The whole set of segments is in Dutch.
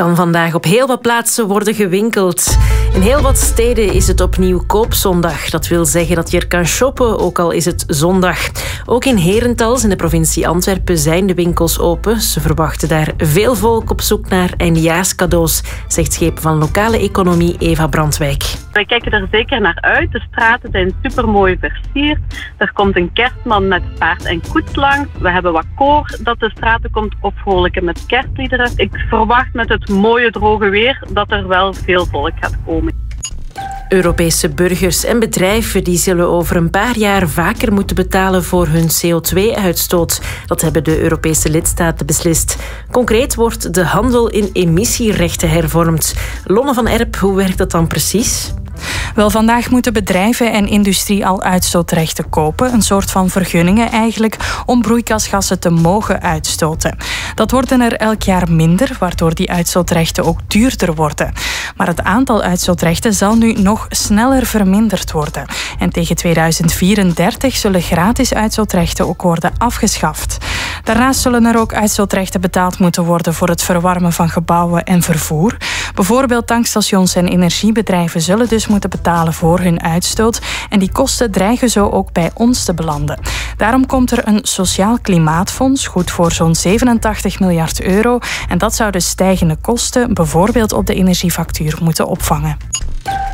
kan vandaag op heel wat plaatsen worden gewinkeld. In heel wat steden is het opnieuw koopzondag. Dat wil zeggen dat je er kan shoppen, ook al is het zondag. Ook in Herentals in de provincie Antwerpen zijn de winkels open. Ze verwachten daar veel volk op zoek naar eindejaarscadeaus, zegt schepen van lokale economie Eva Brandwijk. Wij kijken er zeker naar uit. De straten zijn supermooi versierd. Er komt een kerstman met paard en koets langs. We hebben wat koor dat de straten komt opvrolijken met kerstliederen. Ik verwacht met het mooie droge weer dat er wel veel volk gaat komen. Europese burgers en bedrijven die zullen over een paar jaar vaker moeten betalen voor hun CO2-uitstoot. Dat hebben de Europese lidstaten beslist. Concreet wordt de handel in emissierechten hervormd. Lonne van Erp, hoe werkt dat dan precies? Wel, vandaag moeten bedrijven en industrie al uitstootrechten kopen. Een soort van vergunningen eigenlijk om broeikasgassen te mogen uitstoten. Dat worden er elk jaar minder, waardoor die uitstootrechten ook duurder worden. Maar het aantal uitstootrechten zal nu nog sneller verminderd worden. En tegen 2034 zullen gratis uitstootrechten ook worden afgeschaft. Daarnaast zullen er ook uitstootrechten betaald moeten worden voor het verwarmen van gebouwen en vervoer. Bijvoorbeeld tankstations en energiebedrijven zullen dus moeten betalen voor hun uitstoot. En die kosten dreigen zo ook bij ons te belanden. Daarom komt er een sociaal klimaatfonds, goed voor zo'n 87 miljard euro. En dat zou de stijgende kosten, bijvoorbeeld op de energiefactuur, moeten opvangen.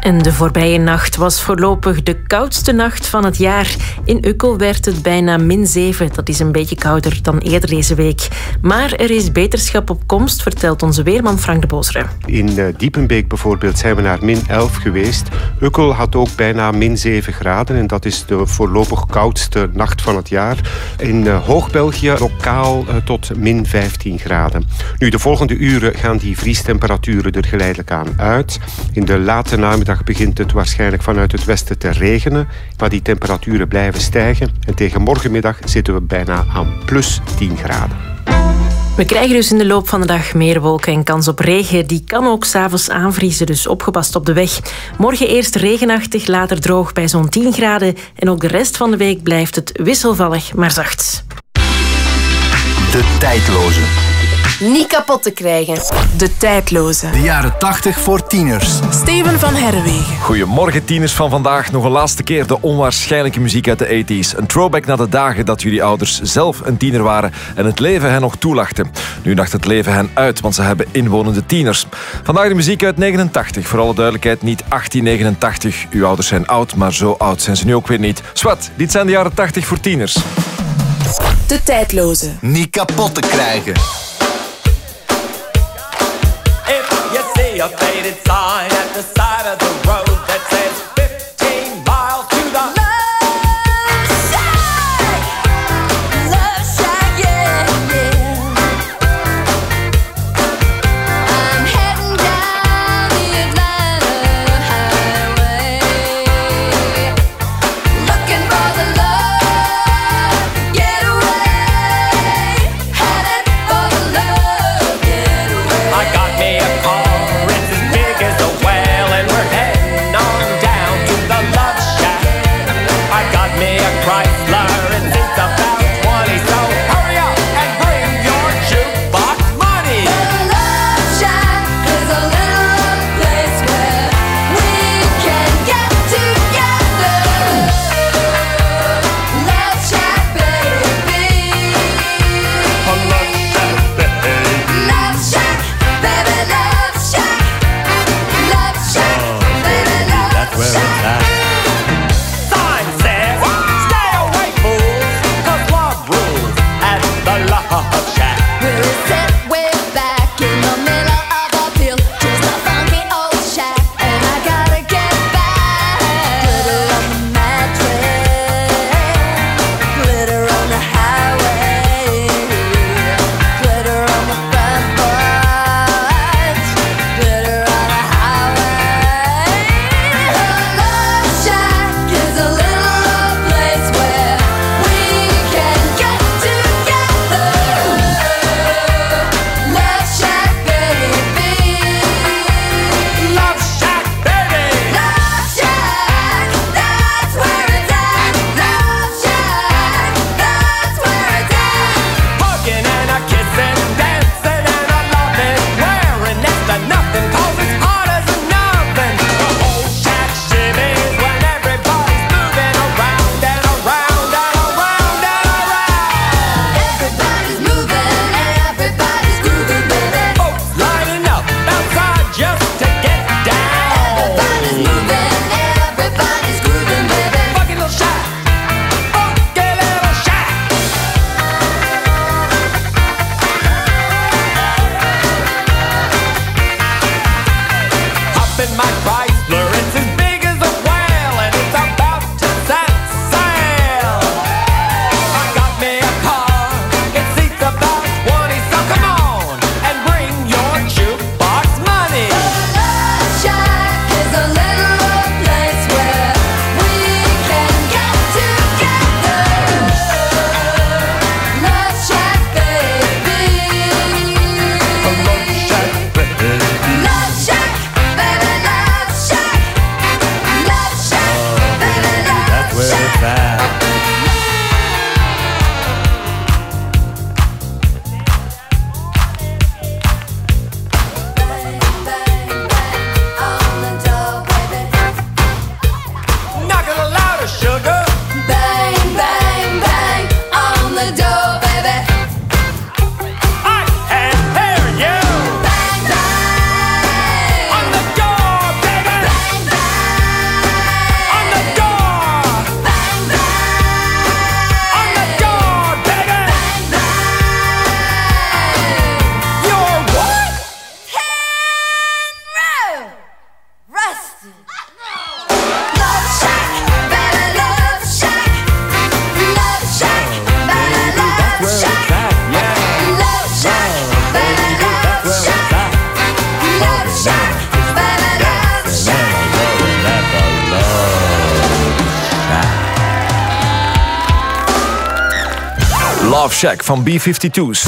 En de voorbije nacht was voorlopig de koudste nacht van het jaar. In Ukkel werd het bijna min 7. Dat is een beetje kouder dan eerder deze week. Maar er is beterschap op komst, vertelt onze weerman Frank de Bosre. In eh, Diepenbeek bijvoorbeeld zijn we naar min 11 geweest. Ukkel had ook bijna min 7 graden en dat is de voorlopig koudste nacht van het jaar. In uh, Hoog-België lokaal uh, tot min 15 graden. Nu, de volgende uren gaan die vriestemperaturen er geleidelijk aan uit. In de late namiddag begint het waarschijnlijk vanuit het westen te regenen, maar die temperaturen blijven stijgen. En tegen morgenmiddag zitten we bijna aan plus 10 graden. We krijgen dus in de loop van de dag meer wolken en kans op regen. Die kan ook s'avonds aanvriezen, dus opgepast op de weg. Morgen eerst regenachtig, later droog bij zo'n 10 graden. En ook de rest van de week blijft het wisselvallig, maar zacht. De tijdloze. Niet kapot te krijgen. De tijdloze. De jaren 80 voor tieners. Steven van Herwegen. Goedemorgen tieners van vandaag. Nog een laatste keer de onwaarschijnlijke muziek uit de 80s. Een throwback naar de dagen dat jullie ouders zelf een tiener waren en het leven hen nog toelachte. Nu dacht het leven hen uit, want ze hebben inwonende tieners. Vandaag de muziek uit 89. Voor alle duidelijkheid niet 1889. Uw ouders zijn oud, maar zo oud zijn ze nu ook weer niet. Swat, dit zijn de jaren 80 voor tieners. De tijdloze. Niet kapot te krijgen. A faded sign at the side Shack van B-52's.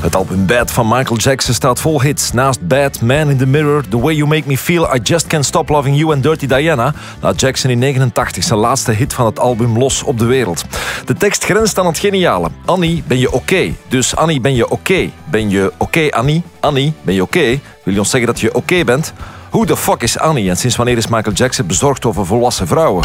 Het album Bad van Michael Jackson staat vol hits. Naast Bad, Man in the Mirror, The Way You Make Me Feel, I Just Can't Stop Loving You en Dirty Diana laat Jackson in 89 zijn laatste hit van het album los op de wereld. De tekst grenst aan het geniale. Annie, ben je oké? Dus Annie, ben je oké? Ben je oké, Annie? Annie, ben je oké? Wil je ons zeggen dat je oké bent? Who the fuck is Annie en sinds wanneer is Michael Jackson bezorgd over volwassen vrouwen?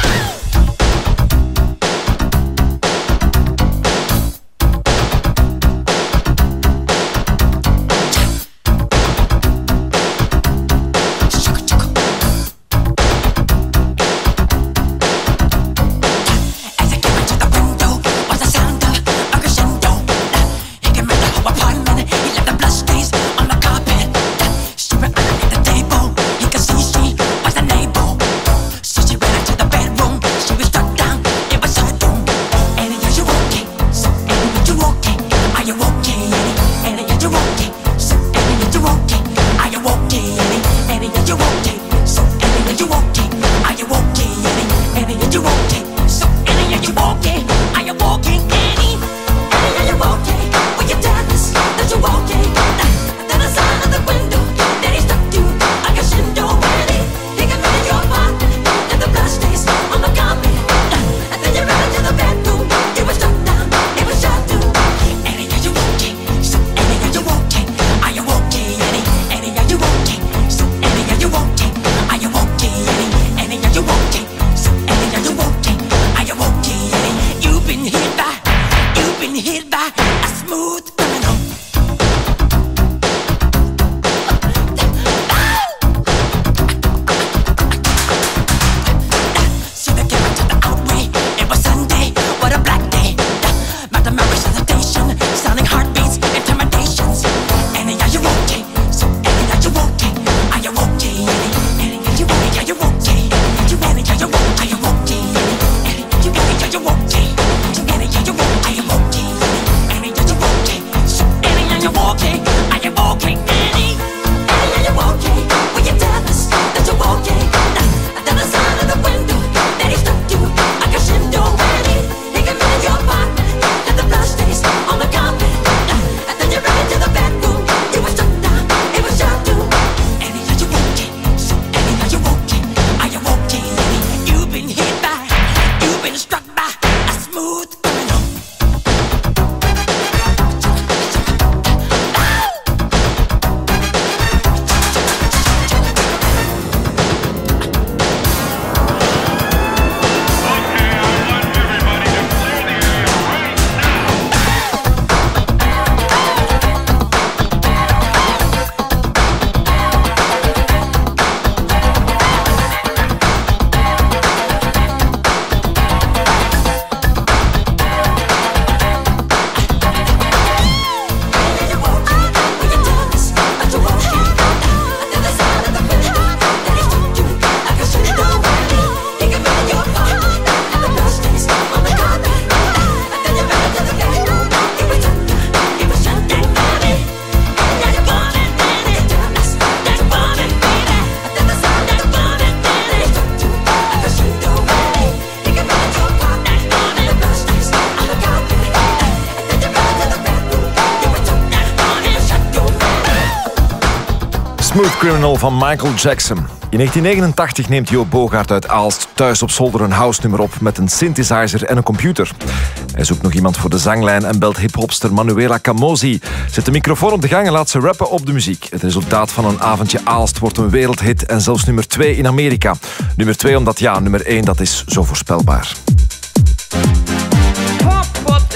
Van Michael Jackson. In 1989 neemt Jo Bogaert uit Aalst thuis op zolder een house-nummer op met een synthesizer en een computer. Hij zoekt nog iemand voor de zanglijn en belt hiphopster Manuela Camosi. Zet de microfoon op de gang en laat ze rappen op de muziek. Het resultaat van een avondje Aalst wordt een wereldhit en zelfs nummer 2 in Amerika. Nummer 2 omdat ja, nummer 1 dat is zo voorspelbaar.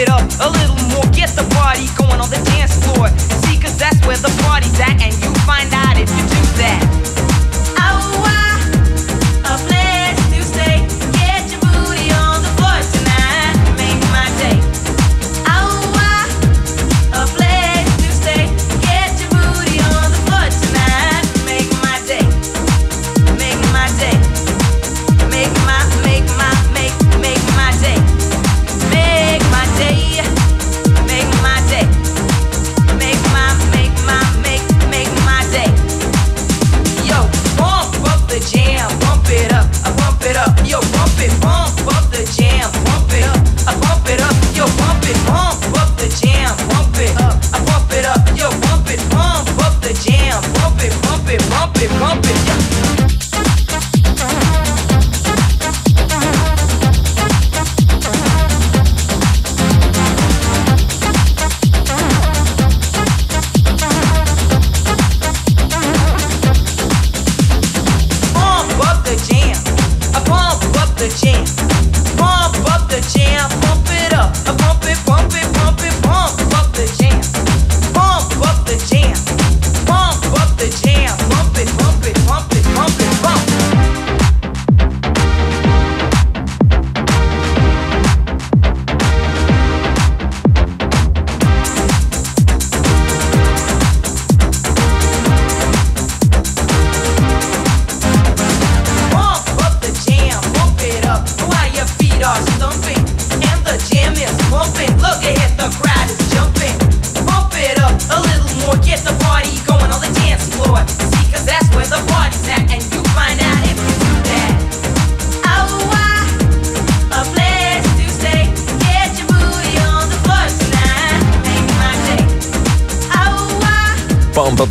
it up a little more. Get the party going on the dance floor. See, cause that's where the party's at, and you find out if you do that.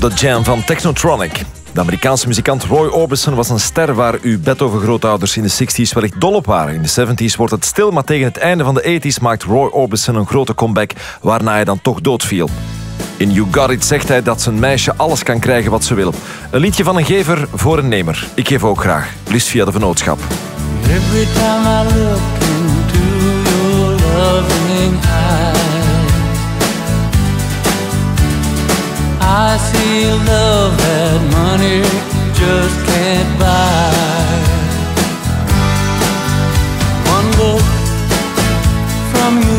The Jam van Technotronic. De Amerikaanse muzikant Roy Orbison was een ster waar uw Beethoven-grootouders in de 60s wellicht dol op waren. In de 70s wordt het stil, maar tegen het einde van de 80s maakt Roy Orbison een grote comeback waarna hij dan toch doodviel. In You Got It zegt hij dat zijn meisje alles kan krijgen wat ze wil. Een liedje van een gever voor een nemer. Ik geef ook graag. Liefst via de vennootschap. Time I see love that money just can't buy. One look from you,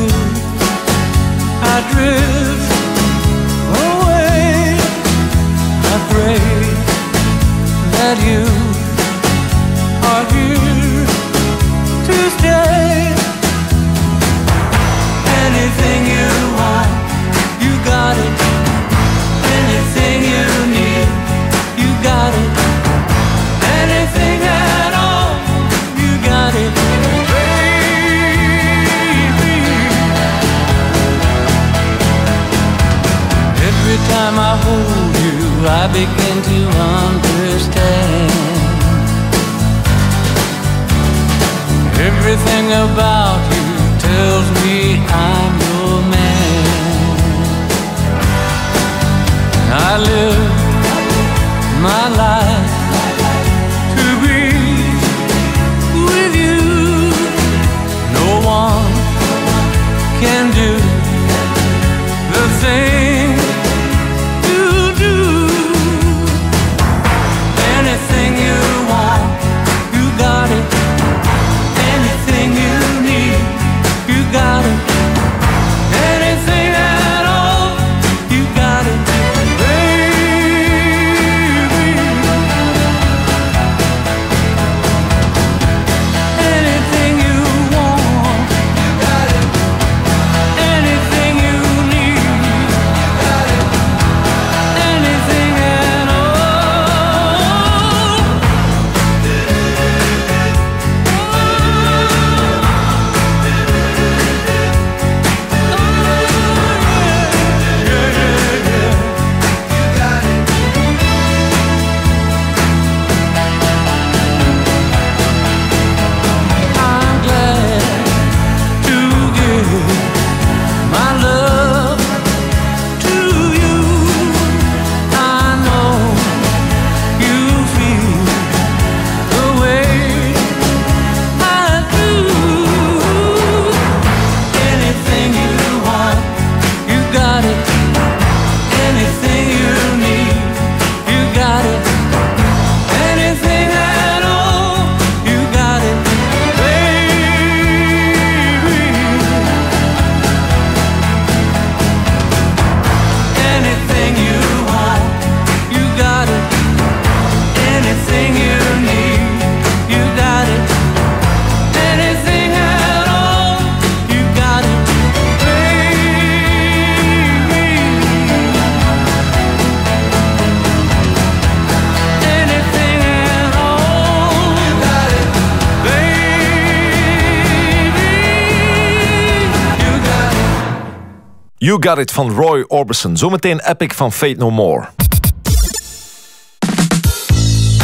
Got It van Roy Orbison. Zometeen Epic van Fate No More.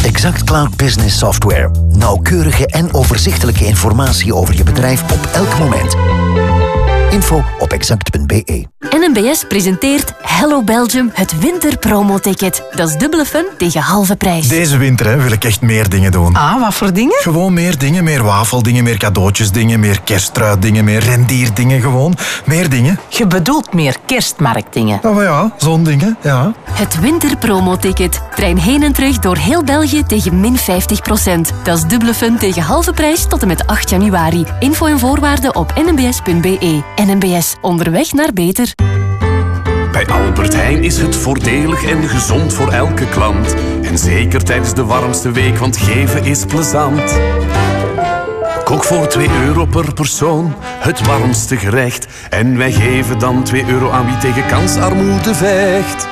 Exact Cloud Business Software. Nauwkeurige en overzichtelijke informatie over je bedrijf op elk moment. Info op exact.be. NMBS presenteert Hello Belgium, het winterpromoticket. Dat is dubbele fun tegen halve prijs. Deze winter hè, wil ik echt meer dingen doen. Ah, wat voor dingen? Gewoon meer dingen, meer wafeldingen, meer cadeautjesdingen, meer kerstruitdingen, meer rendierdingen gewoon. Meer dingen. Je bedoelt meer kerstmarktdingen. Oh ja, zo'n dingen, ja. Het winterpromoticket. Trein heen en terug door heel België tegen min 50% Dat is dubbele fun tegen halve prijs tot en met 8 januari. Info en voorwaarden op nmbs.be. NMBS, onderweg naar beter. Albert Heijn is het voordelig en gezond voor elke klant. En zeker tijdens de warmste week, want geven is plezant. Kom Ook voor 2 euro per persoon het warmste gerecht. En wij geven dan 2 euro aan wie tegen kansarmoede vecht.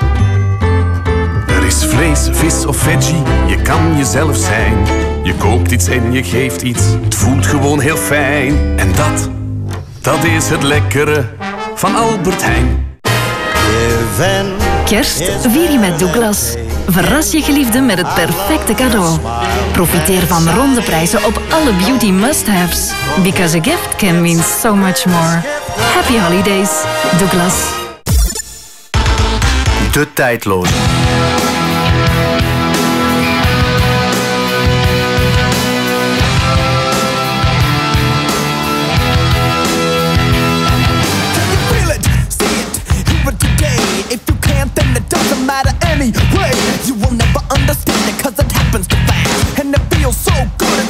Er is vlees, vis of veggie, je kan jezelf zijn. Je koopt iets en je geeft iets, het voelt gewoon heel fijn. En dat, dat is het lekkere van Albert Heijn. Kerst vier je met Douglas. Verras je geliefde met het perfecte cadeau. Profiteer van ronde prijzen op alle beauty must-haves. Because a gift can mean so much more. Happy holidays, Douglas. De tijdloze. Anyway. You will never understand it cause it happens too fast. And it feels so good,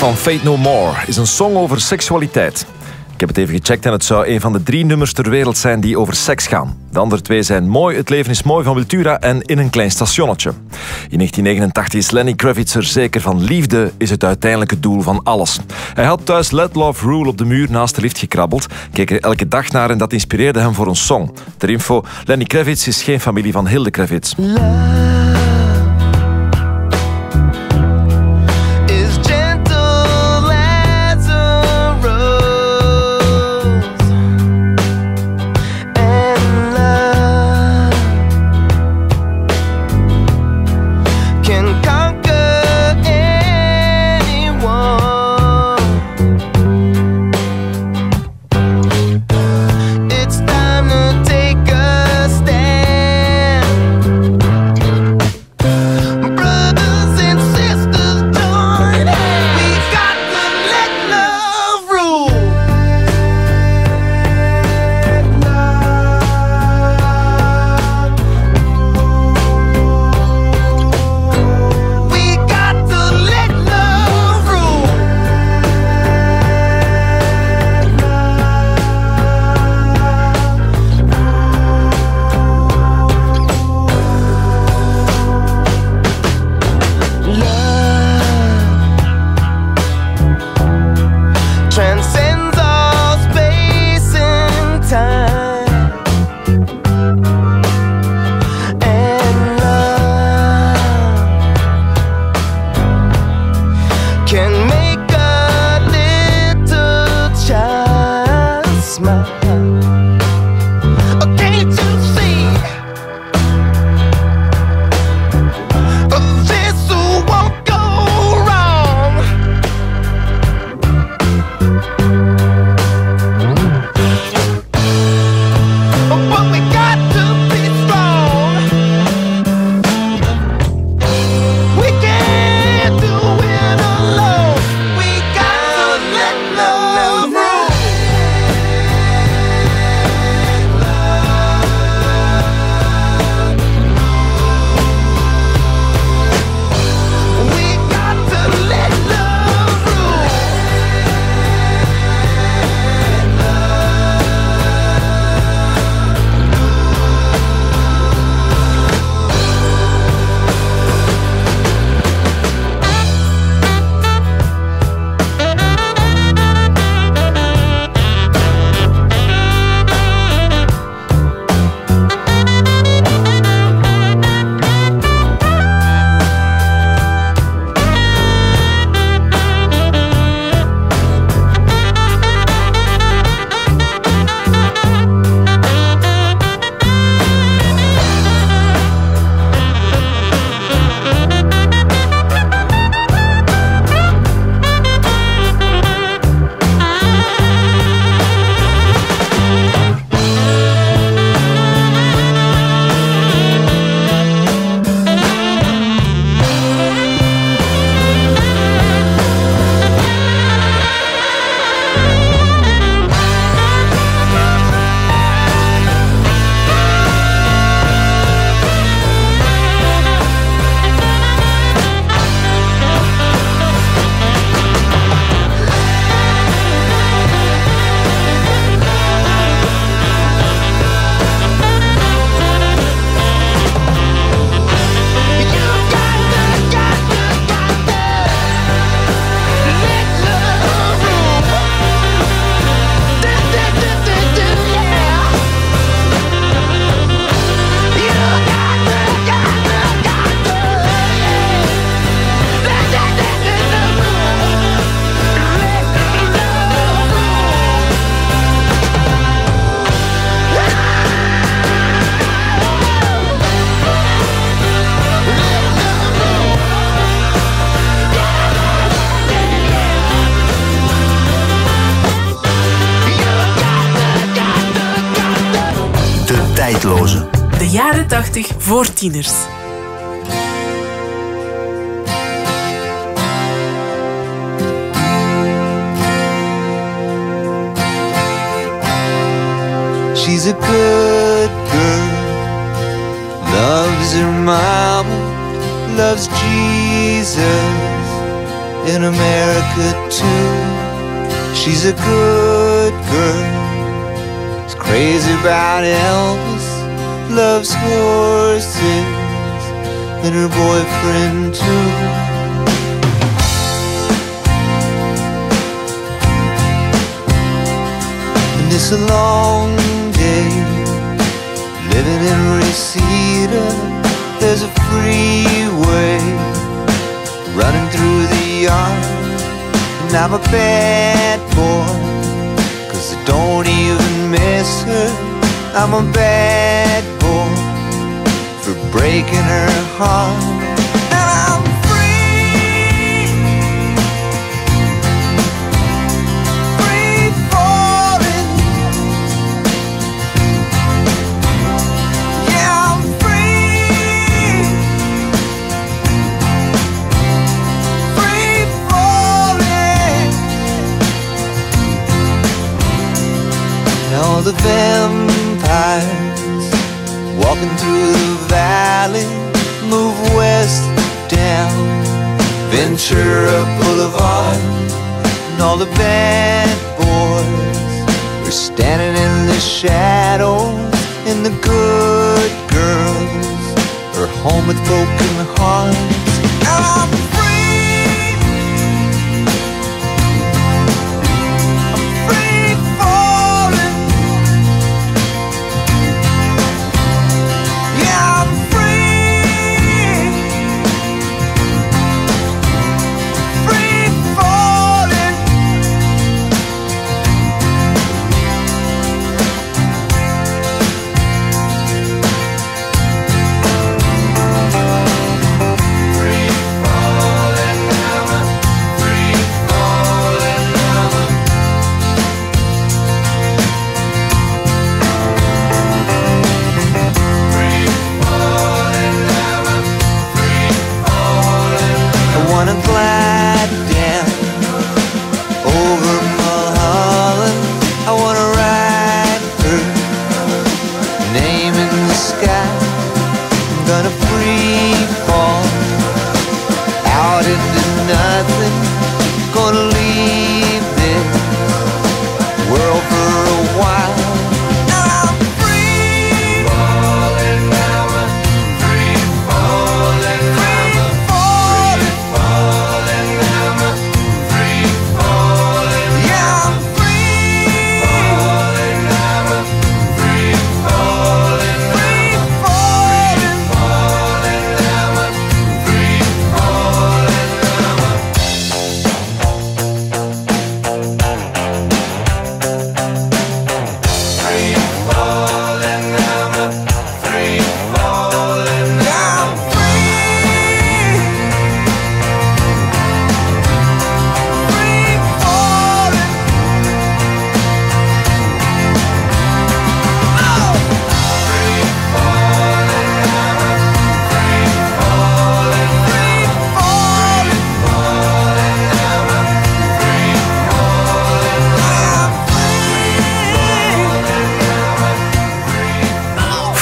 van Fate No More is een song over seksualiteit. Ik heb het even gecheckt en het zou een van de drie nummers ter wereld zijn die over seks gaan. De andere twee zijn Mooi, Het leven is mooi van Wiltura en In een klein stationnetje. In 1989 is Lenny Kravitz er zeker van liefde is het uiteindelijke doel van alles. Hij had thuis Let Love Rule op de muur naast de lift gekrabbeld, keek er elke dag naar en dat inspireerde hem voor een song. Ter info, Lenny Kravitz is geen familie van Hilde Kravitz. Voor Ventura Boulevard, and all the bad boys were standing in the shadows, and the good girls are home with broken hearts.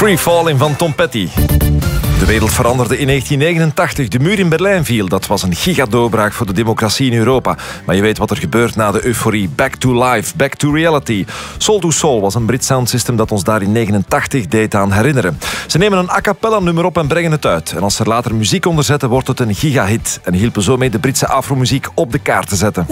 Free Falling van Tom Petty. De wereld veranderde in 1989. De muur in Berlijn viel. Dat was een gigadoorbraak voor de democratie in Europa. Maar je weet wat er gebeurt na de euforie. Back to life, back to reality. Soul to Soul was een Brits soundsystem dat ons daar in 89 deed aan herinneren. Ze nemen een a cappella nummer op en brengen het uit. En als ze er later muziek onder zetten, wordt het een gigahit. En hielpen zo mee de Britse afromuziek op de kaart te zetten.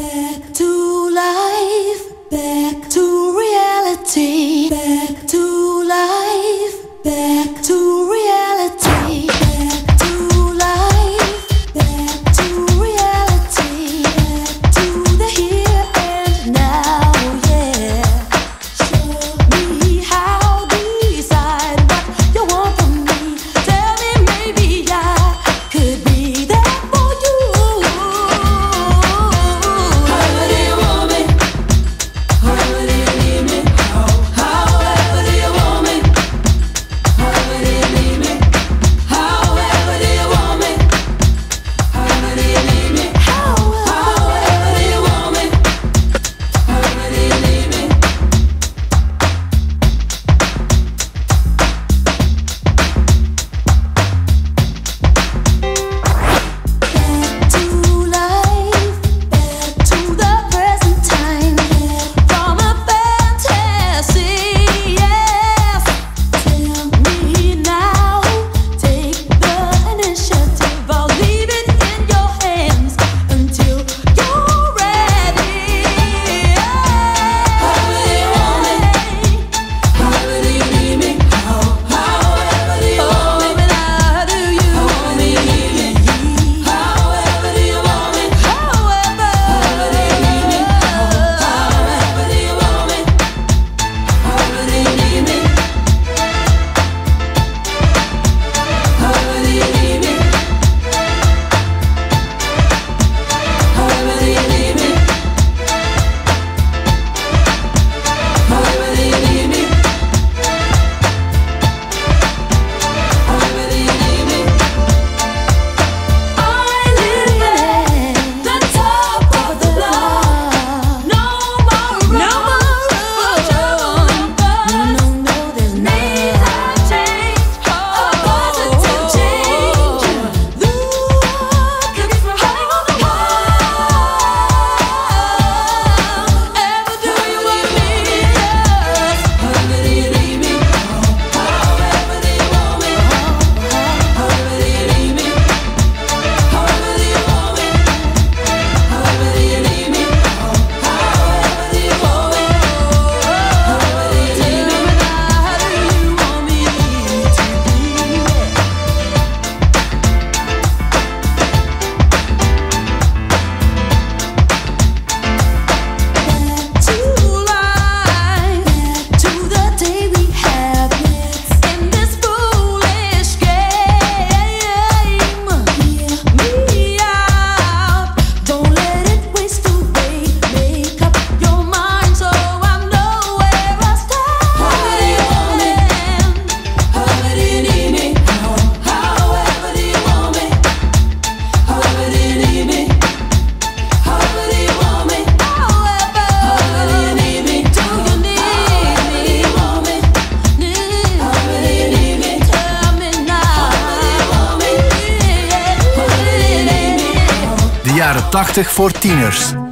Voor tieners.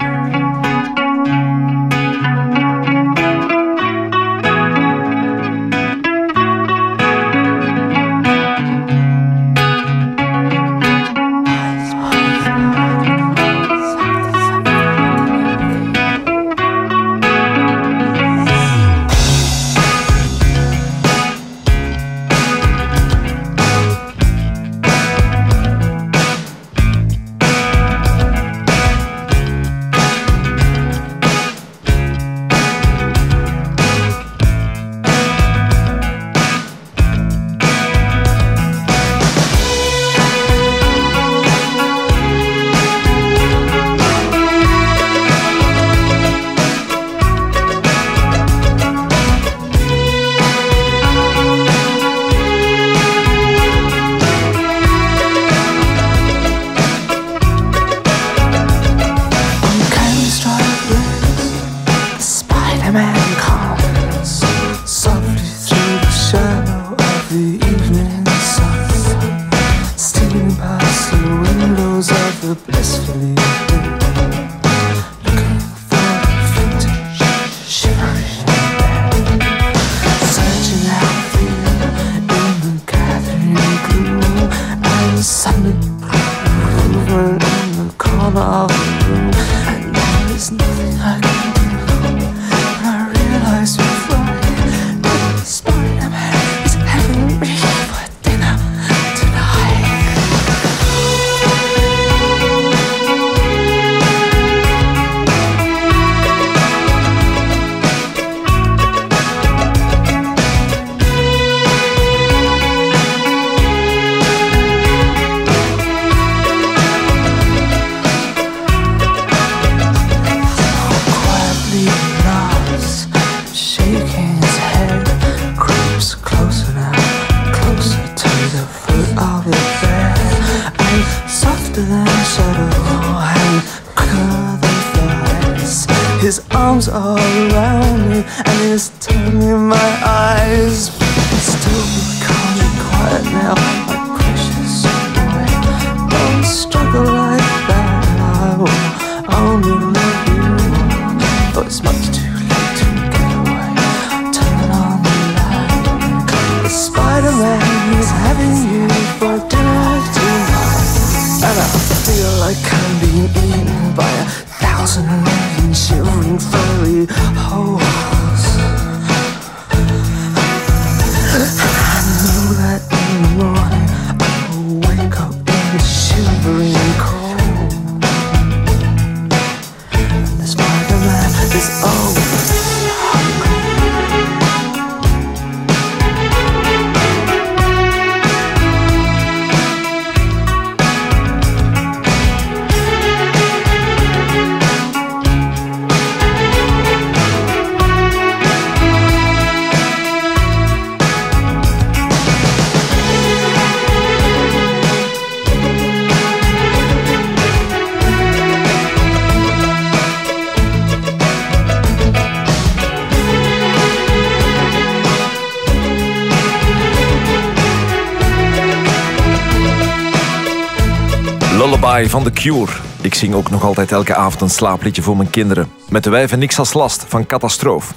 Van The Cure. Ik zing ook nog altijd elke avond een slaapliedje voor mijn kinderen. Met de wijven niks als last van Catastroof.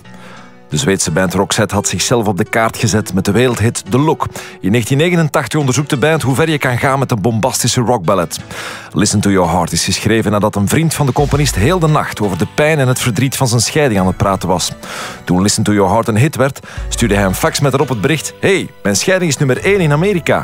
De Zweedse band Roxette had zichzelf op de kaart gezet met de wereldhit The Look. In 1989 onderzoekt de band hoe ver je kan gaan met een bombastische rockballad. Listen to Your Heart is geschreven nadat een vriend van de componist heel de nacht over de pijn en het verdriet van zijn scheiding aan het praten was. Toen Listen to Your Heart een hit werd, stuurde hij een fax met erop het bericht Hey, mijn scheiding is nummer 1 in Amerika.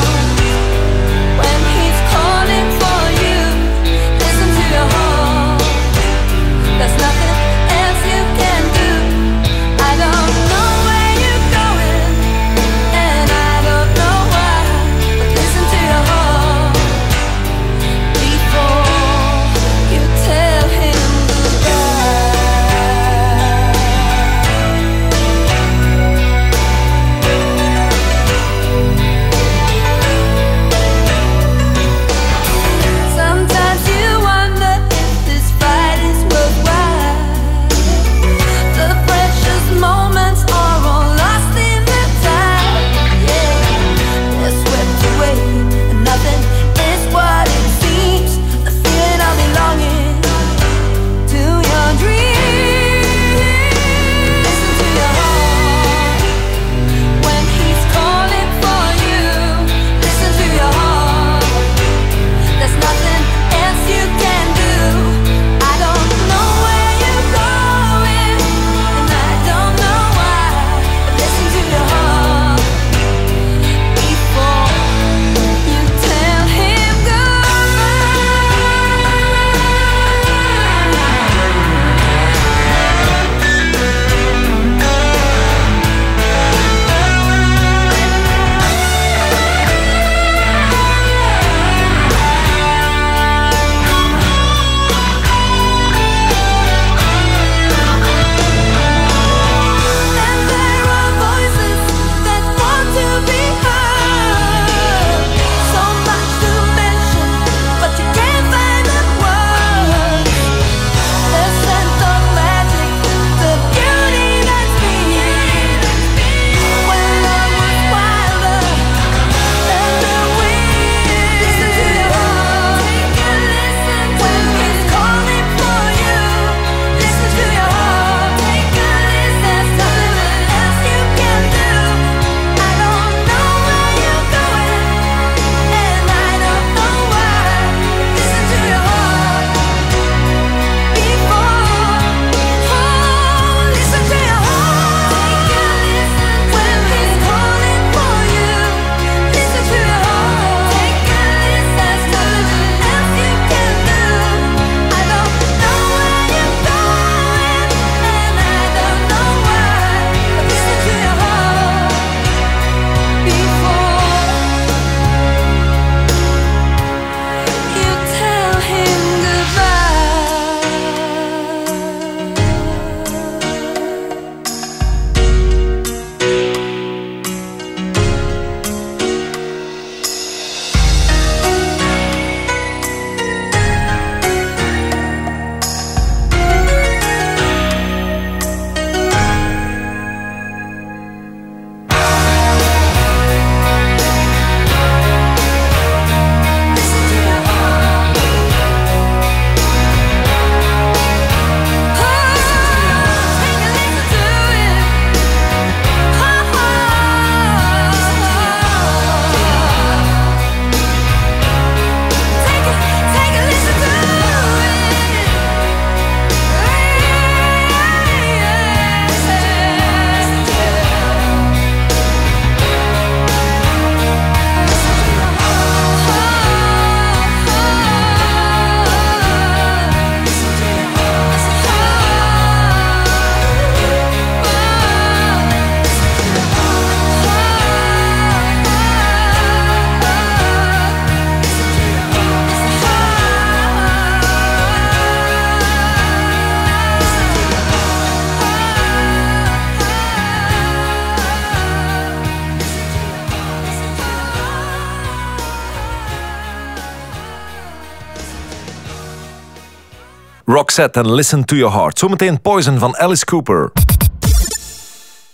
Roxette en Listen to Your Heart. Zometeen Poison van Alice Cooper.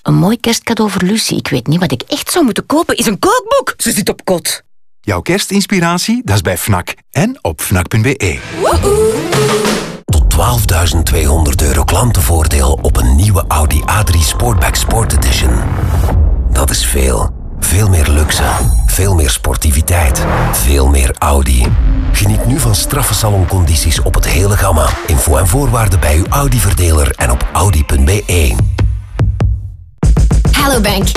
Een mooi kerstcadeau voor Lucie. Ik weet niet wat ik echt zou moeten kopen. Is een kookboek. Ze zit op kot. Jouw kerstinspiratie, dat is bij Fnac. En op fnac.be. Tot 12.200 euro klantenvoordeel op een nieuwe Audi A3 Sportback Sport Edition. Dat is veel. Veel meer luxe. Veel meer sportiviteit. Veel meer Audi. Geniet nu van straffe saloncondities op het hele gamma. Info en voorwaarden bij uw Audi-verdeler en op audi.be. Hello Bank.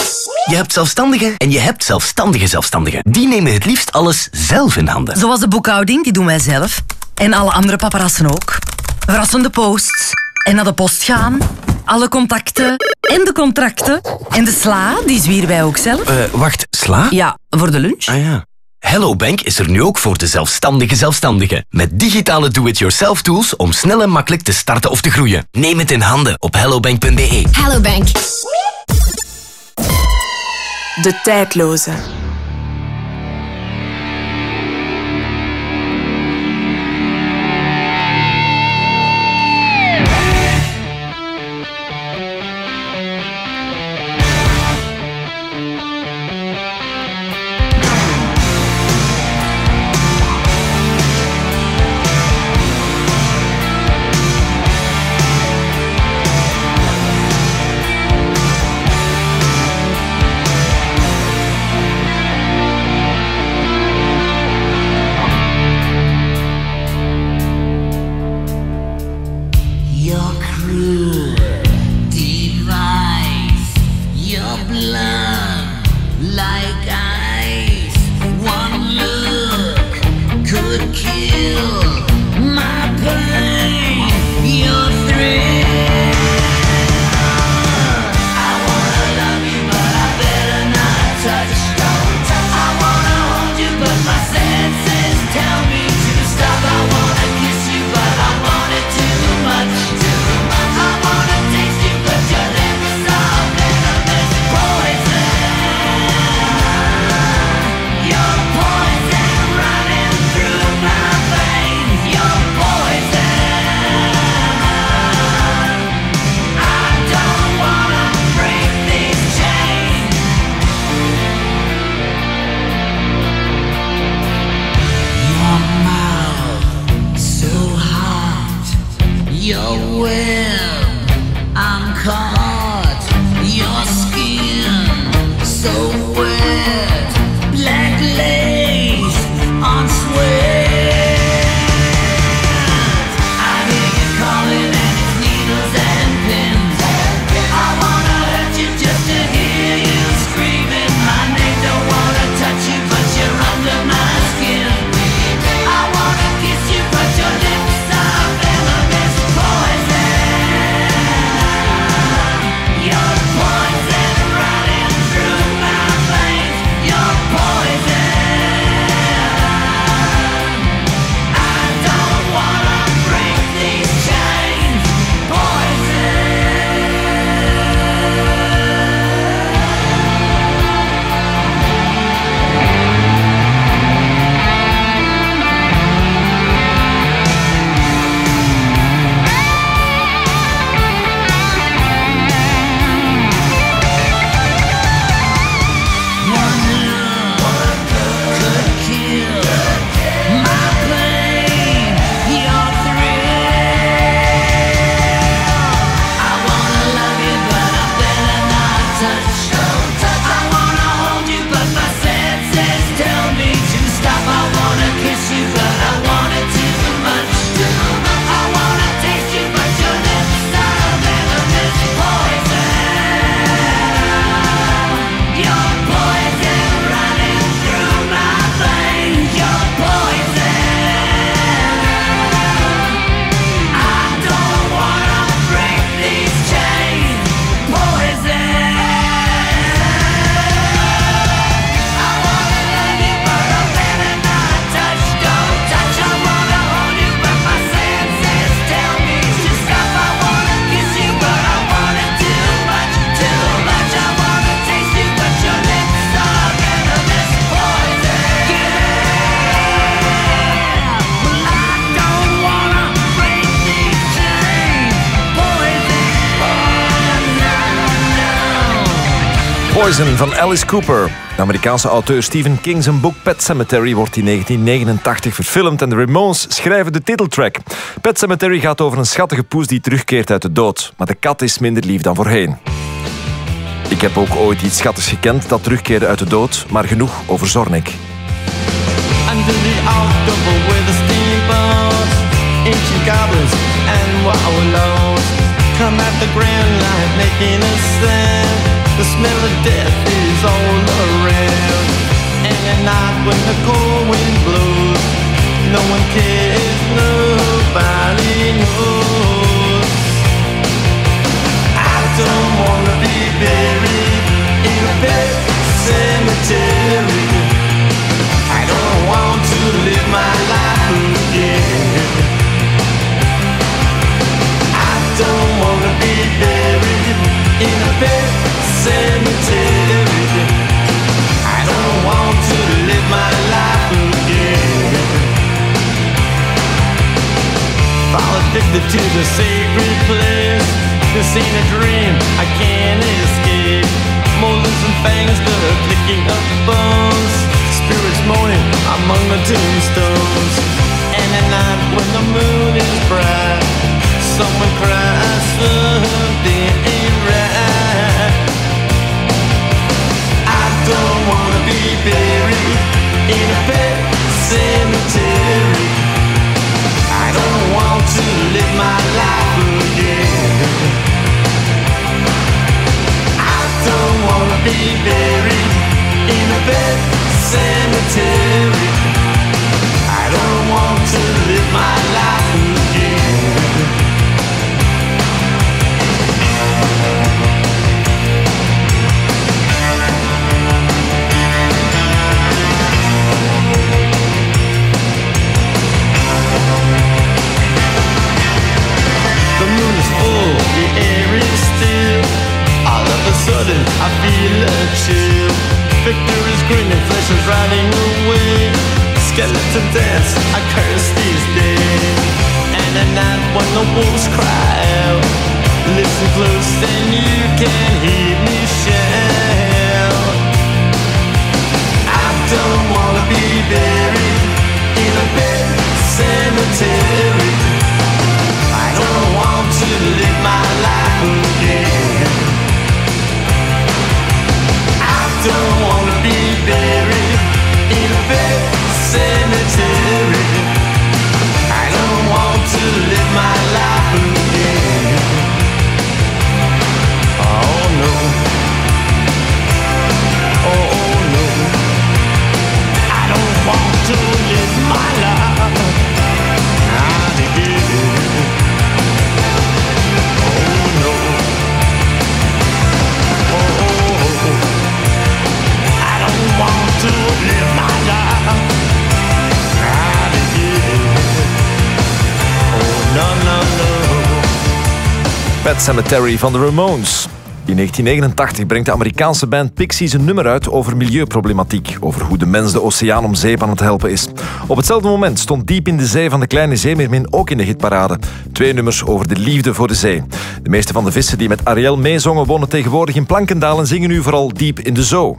Je hebt zelfstandigen en je hebt zelfstandige zelfstandigen. Die nemen het liefst alles zelf in handen. Zoals de boekhouding, die doen wij zelf. En alle andere paparassen ook. Verrassende posts. En naar de post gaan. Alle contacten. En de contracten. En de sla, die zwieren wij ook zelf. Eh, wacht, sla? Ja, voor de lunch. Ah ja. Hello Bank is er nu ook voor de zelfstandige zelfstandigen. Met digitale do-it-yourself tools om snel en makkelijk te starten of te groeien. Neem het in handen op hellobank.be. Hello Bank. De tijdloze. Van Alice Cooper. De Amerikaanse auteur Stephen King zijn boek Pet Cemetery wordt in 1989 verfilmd en de Ramones schrijven de titeltrack. Pet Cemetery gaat over een schattige poes die terugkeert uit de dood. Maar de kat is minder lief dan voorheen. Ik heb ook ooit iets schattigs gekend dat terugkeerde uit de dood, maar genoeg over Zornik. Come at the grand line making a sound The smell of death is all around And at night when the cold wind blows No one cares, nobody knows. I don't wanna be buried in a pet cemetery. I don't want to live my life addicted to the sacred place. This ain't a dream I can't escape. Molars and fangs that are clicking up bones. Spirits moaning among the tombstones. And at night when the moon is bright, someone cries something ain't wanna be buried in a pet cemetery. I don't want to live my life again. I don't wanna be buried in a pet cemetery. I don't want to live my life again. Feel a. Victor is grinning, flesh is riding away. Skeleton dance, I curse these days. And at night when the wolves cry out, listen close and you can hear me shout. I don't wanna be buried in a bed cemetery. I don't want to live my life again. Don't wanna be buried in a bed cemetery. I don't want to live my life again. Oh no. Oh no. I don't want to live my life. Pet Cemetery van de Ramones. In 1989 brengt de Amerikaanse band Pixies een nummer uit over milieuproblematiek. Over hoe de mens de oceaan om zeep aan het helpen is. Op hetzelfde moment stond Diep in de Zee van de Kleine Zeemeermin ook in de hitparade. Twee nummers over de liefde voor de zee. De meeste van de vissen die met Ariel meezongen wonen tegenwoordig in Plankendaal en zingen nu vooral diep in de zoo.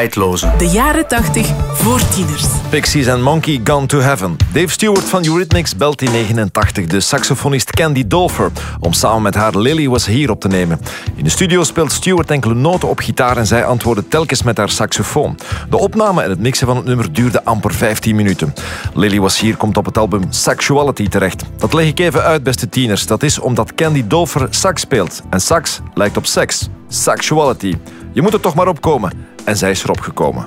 Tijdloze. De jaren 80 voor tieners. Pixies en Monkey Gone to Heaven. Dave Stewart van Eurythmics belt in 89 de saxofonist Candy Dolfer om samen met haar Lily Was Here op te nemen. In de studio speelt Stewart enkele noten op gitaar en zij antwoordde telkens met haar saxofoon. De opname en het mixen van het nummer duurde amper 15 minuten. Lily Was Here komt op het album Sexuality terecht. Dat leg ik even uit, beste tieners. Dat is omdat Candy Dolfer sax speelt. En sax lijkt op seks. Sexuality. Je moet er toch maar opkomen. En zij is erop gekomen.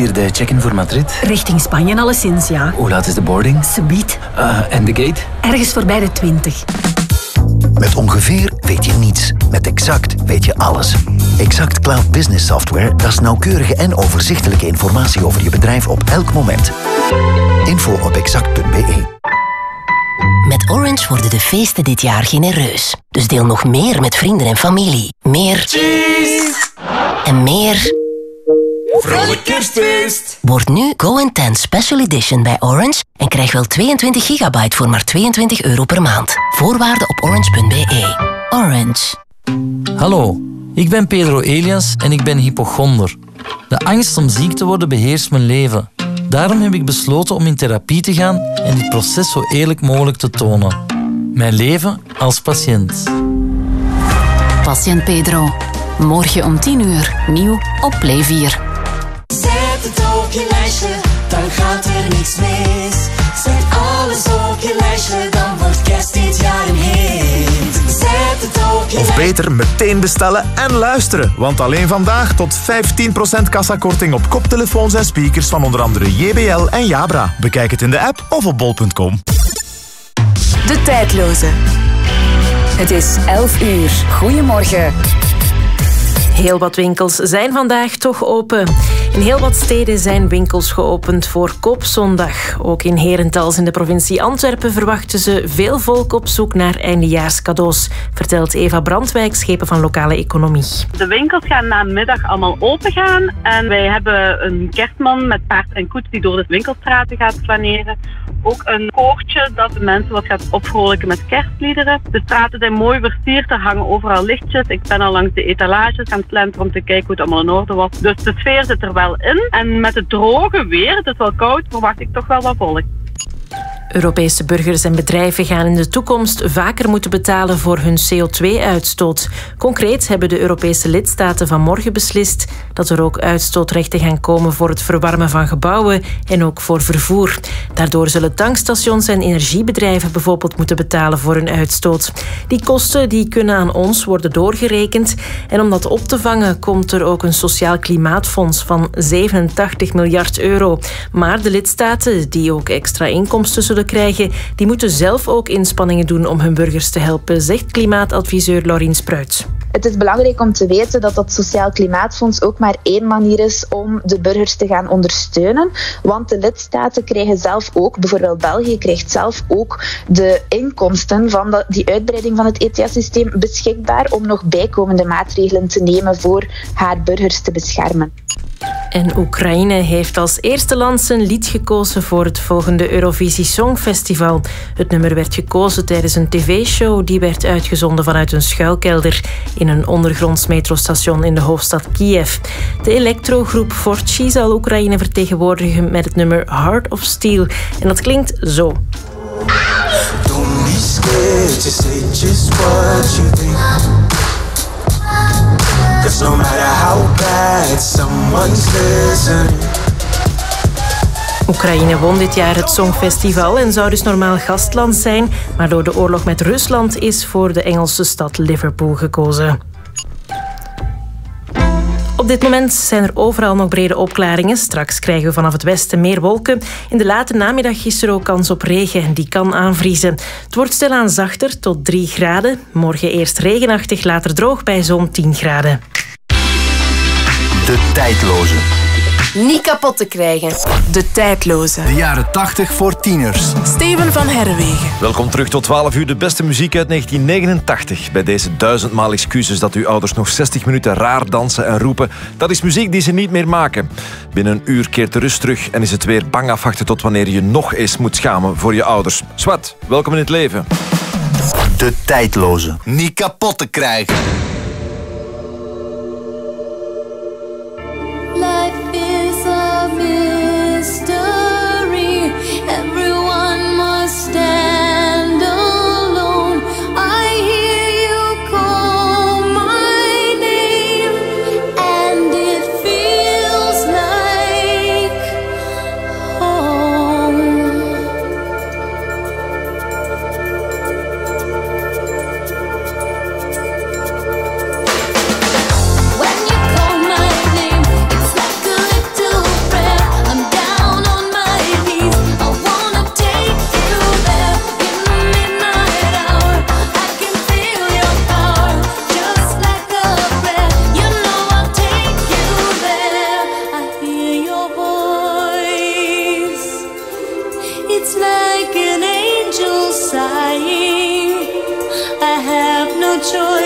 Hier de check-in voor Madrid? Richting Spanje alleszins, ja. Hoe laat is de boarding? Subiet. Uh, en de gate? Ergens voorbij de 20. Met ongeveer weet je niets. Met Exact weet je alles. Exact Cloud Business Software, dat is nauwkeurige en overzichtelijke informatie over je bedrijf op elk moment. Info op exact.be. Met Orange worden de feesten dit jaar genereus. Dus deel nog meer met vrienden en familie. Meer... Cheese! En meer... Vrolijk kerstfeest! Word nu Go 10 Special Edition bij Orange en krijg wel 22 gigabyte voor maar 22 euro per maand. Voorwaarden op orange.be. Orange. Hallo, ik ben Pedro Elias en ik ben hypochonder. De angst om ziek te worden beheerst mijn leven. Daarom heb ik besloten om in therapie te gaan en dit proces zo eerlijk mogelijk te tonen. Mijn leven als patiënt. Patiënt Pedro. Morgen om 10 uur, nieuw op Play 4. Zet het op je lijstje, dan gaat er niks mis. Zet alles op je lijstje, dan wordt kerst dit jaar een hit. Zet het op je Of beter meteen bestellen en luisteren. Want alleen vandaag tot 15% kassakorting op koptelefoons en speakers van onder andere JBL en Jabra. Bekijk het in de app of op bol.com. De tijdloze. Het is 11 uur. Goedemorgen. Heel wat winkels zijn vandaag toch open. In heel wat steden zijn winkels geopend voor Koopzondag. Ook in Herentals in de provincie Antwerpen verwachten ze veel volk op zoek naar eindejaarscadeaus, vertelt Eva Brandwijk, schepen van lokale economie. De winkels gaan na middag allemaal open gaan. En wij hebben een kerstman met paard en koets die door de winkelstraten gaat flaneren. Ook een koortje dat de mensen wat gaat opvrolijken met kerstliederen. De straten zijn mooi versierd, er hangen overal lichtjes. Ik ben al langs de etalages gaan slenteren om te kijken hoe het allemaal in orde was. Dus de sfeer zit er wel in. En met het droge weer, het is wel koud, verwacht ik toch wel wat volk. Europese burgers en bedrijven gaan in de toekomst vaker moeten betalen voor hun CO2-uitstoot. Concreet hebben de Europese lidstaten vanmorgen beslist dat er ook uitstootrechten gaan komen voor het verwarmen van gebouwen en ook voor vervoer. Daardoor zullen tankstations en energiebedrijven bijvoorbeeld moeten betalen voor hun uitstoot. Die kosten die kunnen aan ons worden doorgerekend en om dat op te vangen komt er ook een sociaal klimaatfonds van 87 miljard euro. Maar de lidstaten die ook extra inkomsten zullen krijgen, die moeten zelf ook inspanningen doen om hun burgers te helpen, zegt klimaatadviseur Laurien Spruit. Het is belangrijk om te weten dat dat Sociaal Klimaatfonds ook maar één manier is om de burgers te gaan ondersteunen. Want de lidstaten krijgen zelf ook, bijvoorbeeld België krijgt zelf ook de inkomsten van die uitbreiding van het ETS-systeem beschikbaar om nog bijkomende maatregelen te nemen voor haar burgers te beschermen. En Oekraïne heeft als eerste land zijn lied gekozen voor het volgende Eurovisie Songfestival. Het nummer werd gekozen tijdens een tv-show die werd uitgezonden vanuit een schuilkelder in een ondergronds metrostation in de hoofdstad Kiev. De electrogroep Forchi zal Oekraïne vertegenwoordigen met het nummer Heart of Steel. En dat klinkt zo. Don't. Someone's listening. Oekraïne won dit jaar het Songfestival en zou dus normaal gastland zijn, maar door de oorlog met Rusland is voor de Engelse stad Liverpool gekozen. Op dit moment zijn er overal nog brede opklaringen. Straks krijgen we vanaf het westen meer wolken. In de late namiddag is er ook kans op regen en die kan aanvriezen. Het wordt stilaan zachter tot 3 graden. Morgen eerst regenachtig, later droog bij zo'n 10 graden. De tijdloze. Niet kapot te krijgen. De tijdloze. De jaren 80 voor tieners. Steven van Herwegen. Welkom terug tot 12 uur, de beste muziek uit 1989. Bij deze duizendmaal excuses dat uw ouders nog 60 minuten raar dansen en roepen. Dat is muziek die ze niet meer maken. Binnen een uur keert de rust terug en is het weer bang afwachten tot wanneer je nog eens moet schamen voor je ouders. Swat, welkom in het leven. De tijdloze. Niet kapot te krijgen. your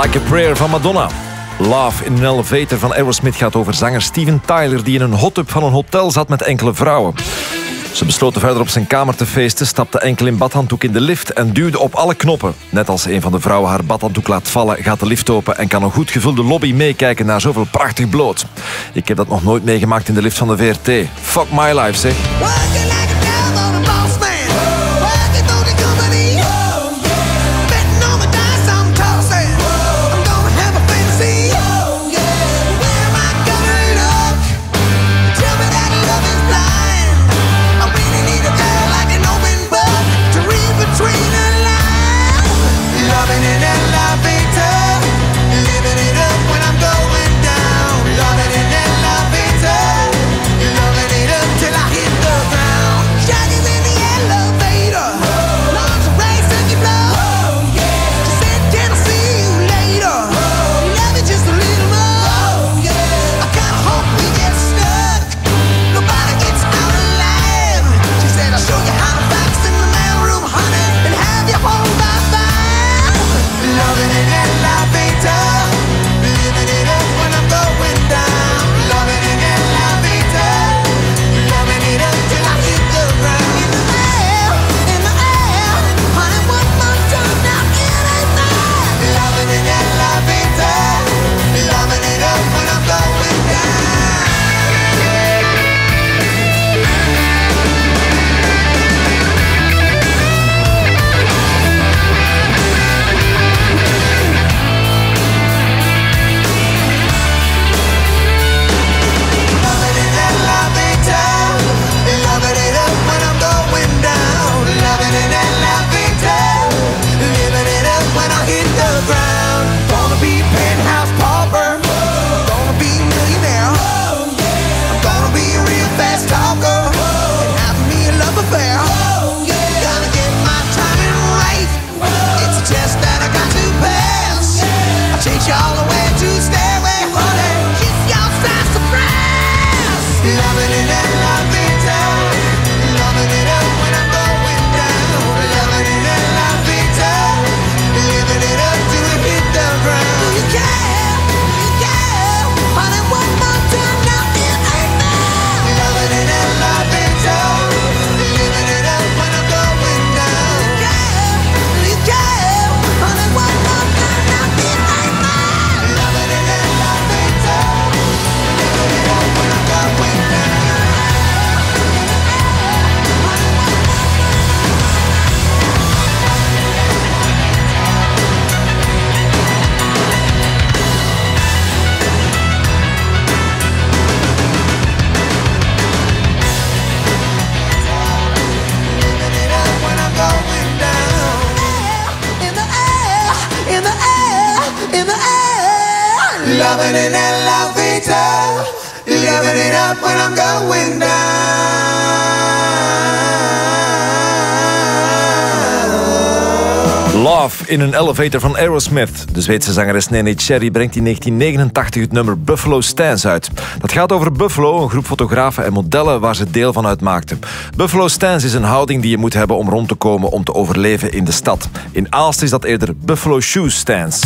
Like a Prayer van Madonna. Love in een elevator van Aerosmith gaat over zanger Steven Tyler... die in een hot tub van een hotel zat met enkele vrouwen. Ze besloten verder op zijn kamer te feesten, stapte enkel in badhanddoek in de lift en duwde op alle knoppen. Net als een van de vrouwen haar badhanddoek laat vallen, gaat de lift open en kan een goed gevulde lobby meekijken naar zoveel prachtig bloot. Ik heb dat nog nooit meegemaakt in de lift van de VRT. Fuck my life, zeg. Een elevator van Aerosmith. De Zweedse zangeres Nene Cherry brengt in 1989 het nummer Buffalo Stance uit. Dat gaat over Buffalo, een groep fotografen en modellen waar ze deel van uitmaakten. Buffalo Stance is een houding die je moet hebben om rond te komen om te overleven in de stad. In Aalst is dat eerder Buffalo Shoe Stance.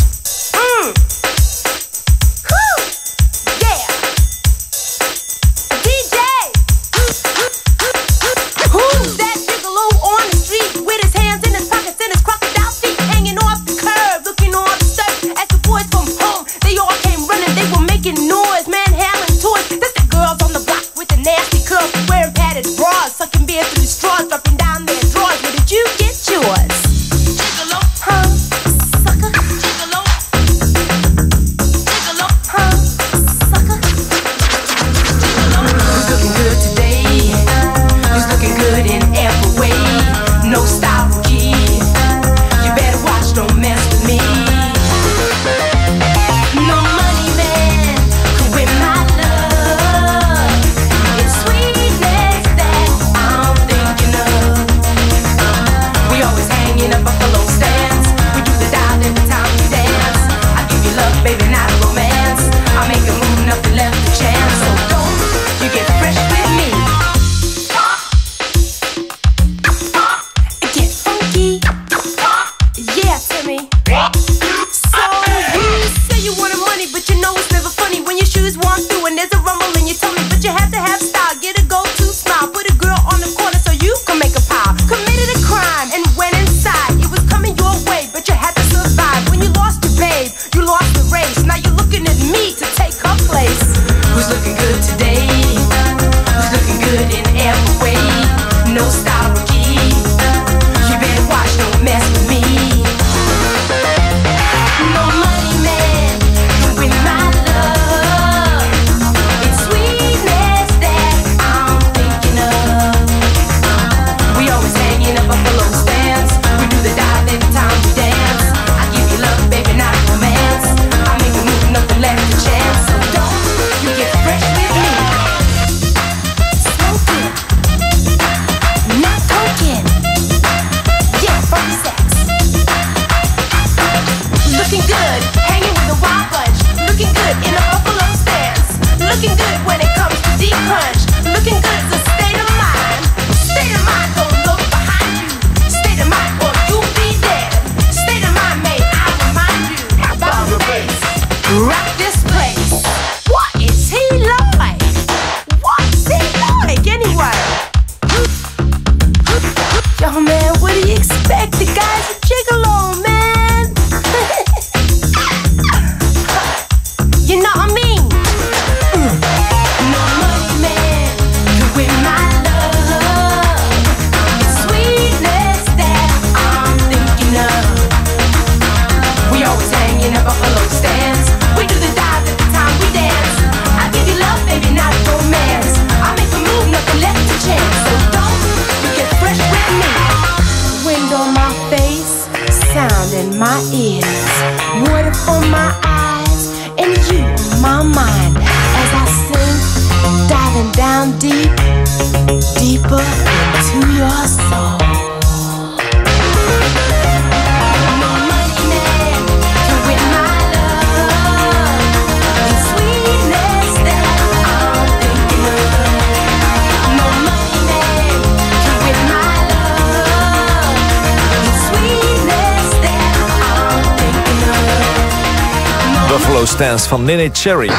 Dance Dance van Nene Cherry.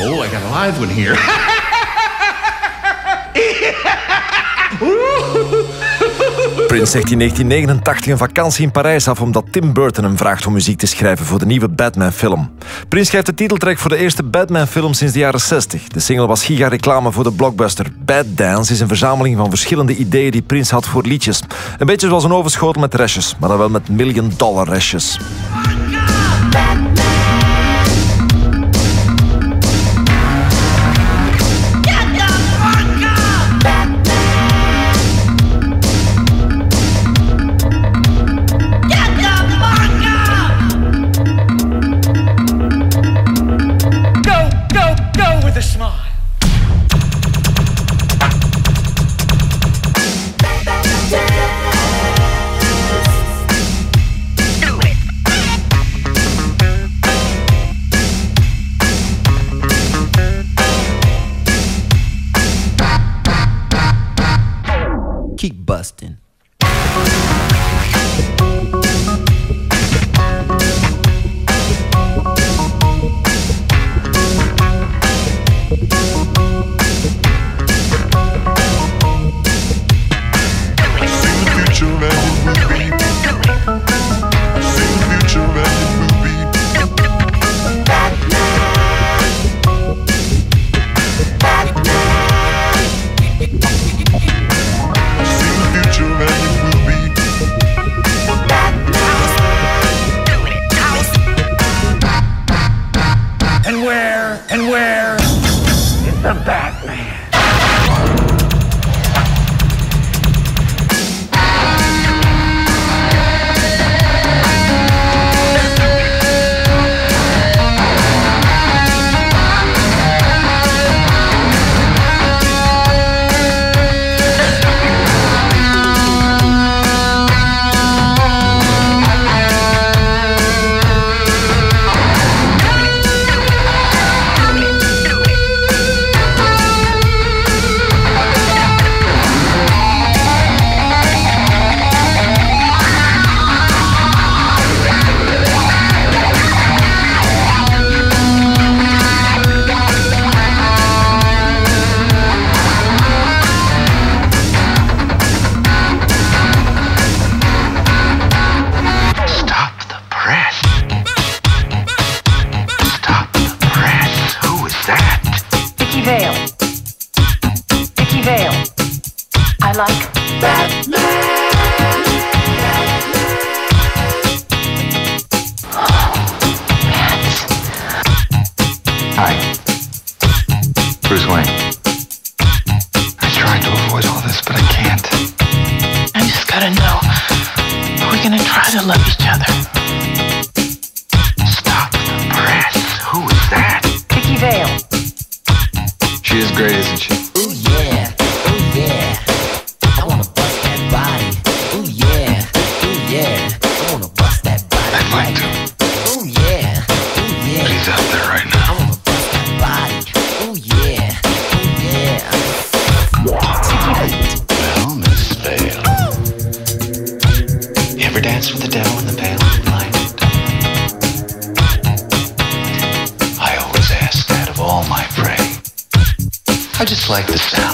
Oh, I got a live one here. Prince zegt in 1989 een vakantie in Parijs af omdat Tim Burton hem vraagt om muziek te schrijven voor de nieuwe Batman-film. Prince schrijft de titeltrack voor de eerste Batman-film sinds de jaren 60. De single was giga-reclame voor de blockbuster. Bad Dance is een verzameling van verschillende ideeën die Prince had voor liedjes. Een beetje zoals een overschotel met restjes, maar dan wel met miljoen-dollar restjes. the sound.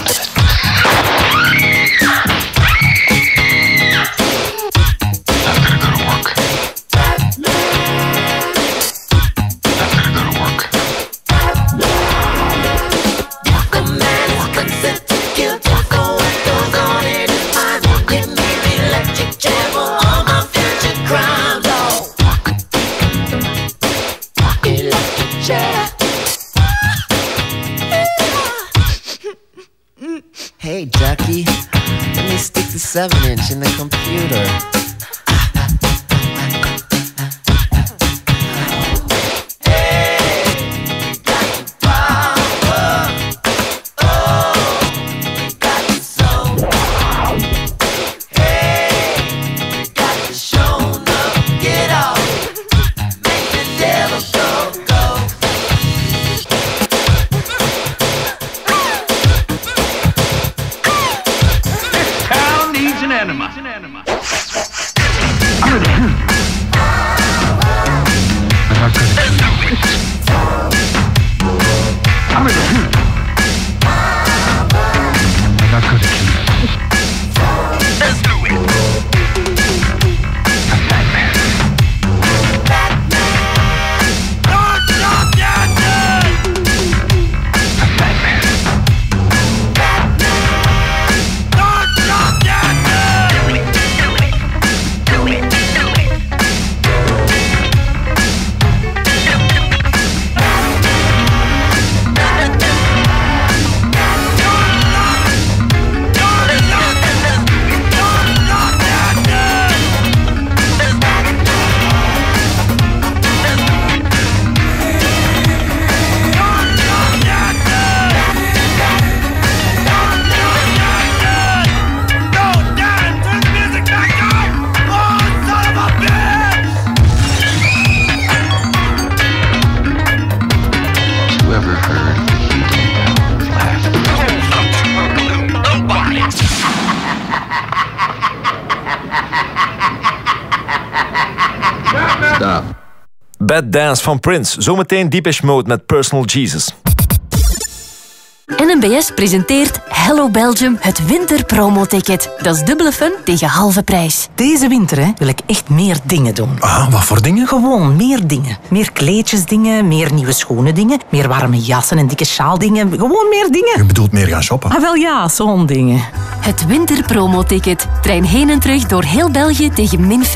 Dance van Prince. Zometeen Deepish Mode met Personal Jesus. NMBS presenteert Hello Belgium, het winterpromoticket. Dat is dubbele fun tegen halve prijs. Deze winter hè, wil ik echt meer dingen doen. Ah, wat voor dingen? Gewoon meer dingen. Meer kleedjesdingen, meer nieuwe schone dingen, meer warme jassen en dikke sjaaldingen. Gewoon meer dingen. Je bedoelt meer gaan shoppen? Ah, wel ja, zo'n dingen. Het winterpromoticket. Trein heen en terug door heel België tegen min 50%.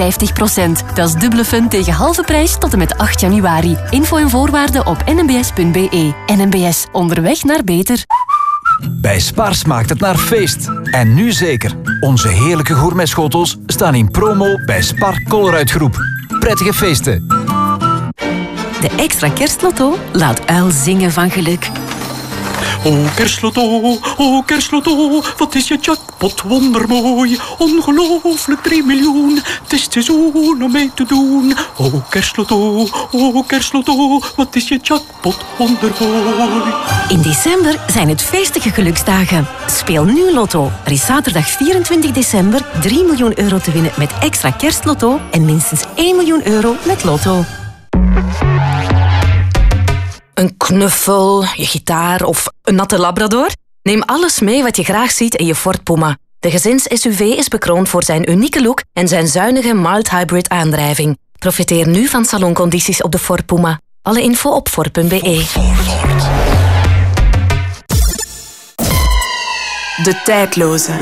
Dat is dubbele fun tegen halve prijs tot en met 8 januari. Info en voorwaarden op nmbs.be. NMBS, onderweg naar beter. Bij Spar smaakt het naar feest. En nu zeker. Onze heerlijke gourmetschotels staan in promo bij Spar Colruyt Groep. Prettige feesten. De extra kerstlotto laat uil zingen van geluk. Oh kerstlotto, oh kerstlotto, wat is je jackpot wondermooi. Ongelooflijk 3 miljoen, het is seizoen om mee te doen. Oh kerstlotto, oh kerstlotto, wat is je jackpot wondermooi. In december zijn het feestige geluksdagen. Speel nu Lotto. Er is zaterdag 24 december 3 miljoen euro te winnen met extra kerstlotto en minstens 1 miljoen euro met Lotto. Een knuffel, je gitaar of een natte labrador? Neem alles mee wat je graag ziet in je Ford Puma. De gezins-SUV is bekroond voor zijn unieke look en zijn zuinige mild hybrid aandrijving. Profiteer nu van saloncondities op de Ford Puma. Alle info op Ford.be. De tijdloze.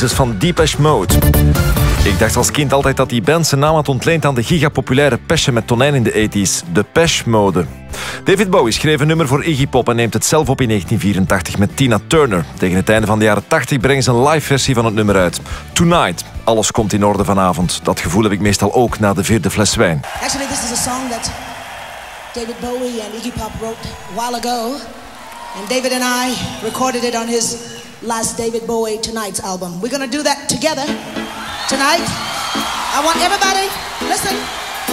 Jesus van Deepesh Mode. Ik dacht als kind altijd dat die band zijn naam had ontleend aan de gigapopulaire pesje met tonijn in de 80s, de Pesh Mode. David Bowie schreef een nummer voor Iggy Pop en neemt het zelf op in 1984 met Tina Turner. Tegen het einde van de jaren 80 brengen ze een live versie van het nummer uit. Tonight, alles komt in orde vanavond. Dat gevoel heb ik meestal ook na de vierde fles wijn. Actually, this is a song that David Bowie and Iggy Pop wrote a while ago. And David and I recorded it on his last David Bowie Tonight's album. We're going to do that together tonight. I want everybody, listen,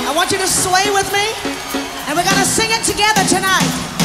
I want you to sway with me. And we're to sing it together tonight.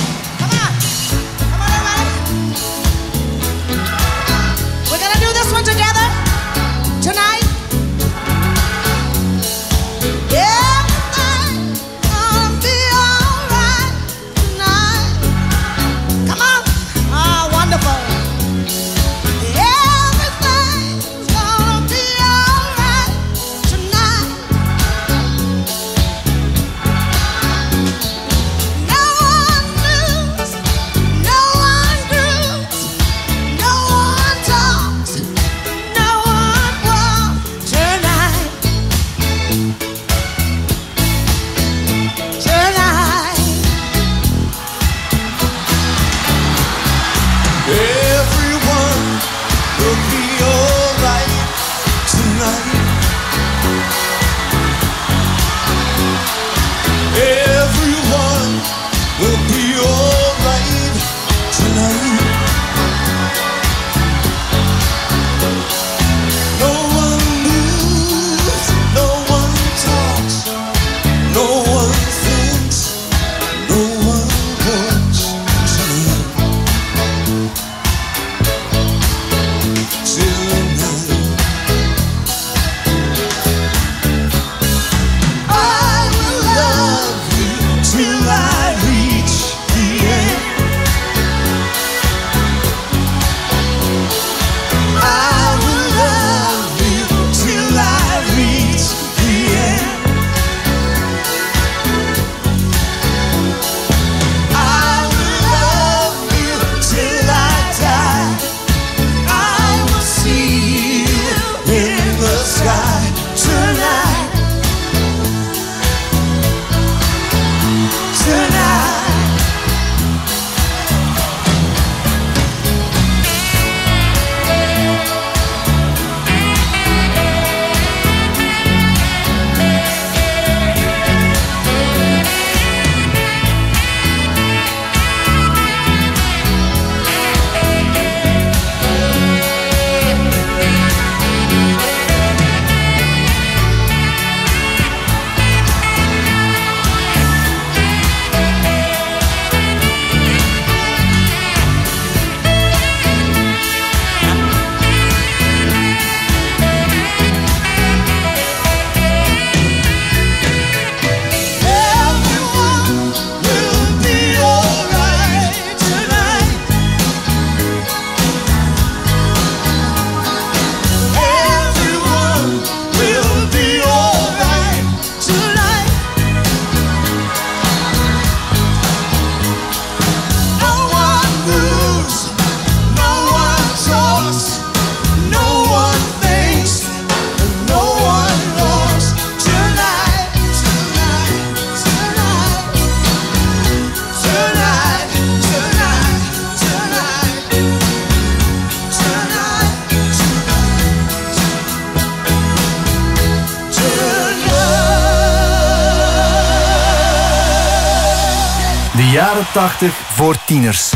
80 voor tieners.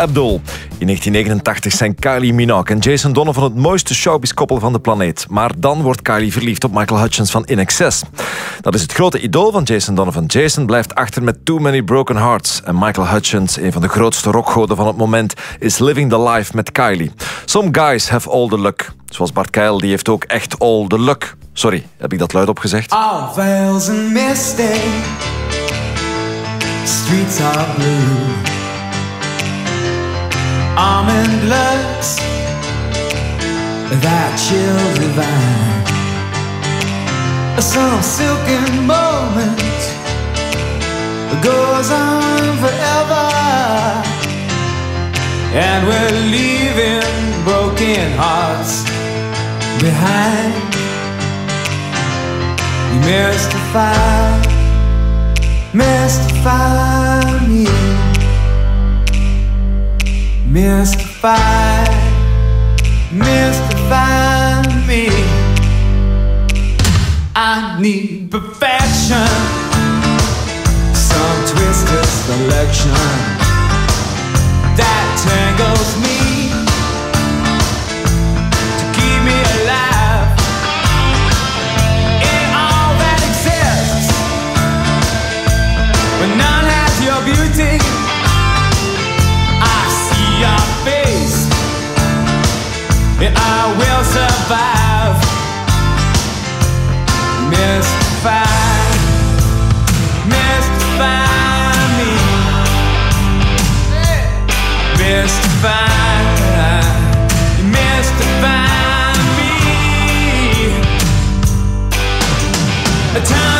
Abdul. In 1989 zijn Kylie Minogue en Jason Donovan het mooiste showbiz-koppel van de planeet. Maar dan wordt Kylie verliefd op Michael Hutchins van In Excess. Dat is het grote idool van Jason Donovan. Jason blijft achter met Too Many Broken Hearts. En Michael Hutchins, een van de grootste rockgoden van het moment, is living the life met Kylie. Some guys have all the luck. Zoals Bart Keil, die heeft ook echt all the luck. Sorry, heb ik dat luid gezegd? All fails and mistakes, streets are blue. almond looks that chill divine. Some silken moment goes on forever, and we're leaving broken hearts behind. You mystify, mystify me. Mystify, mystify me. I need perfection. Some twisted selection that tangles me to keep me alive. In all that exists, none has your beauty. will survive. Mystify, mystify me. Mystify, mystify me. Time.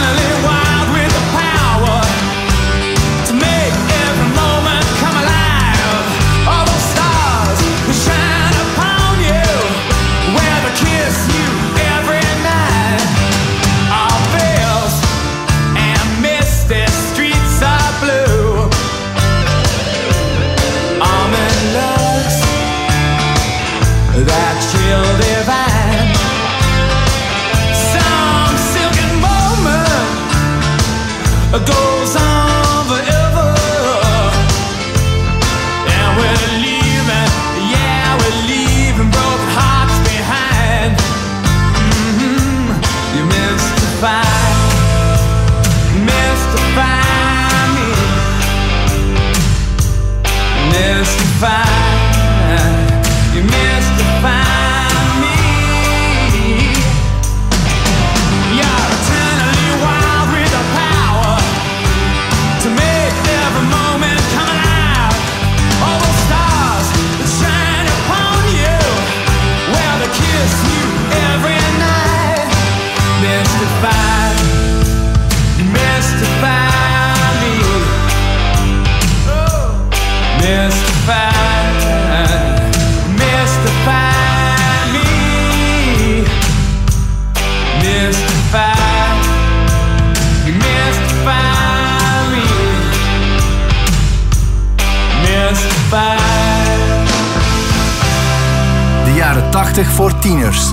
voor tieners.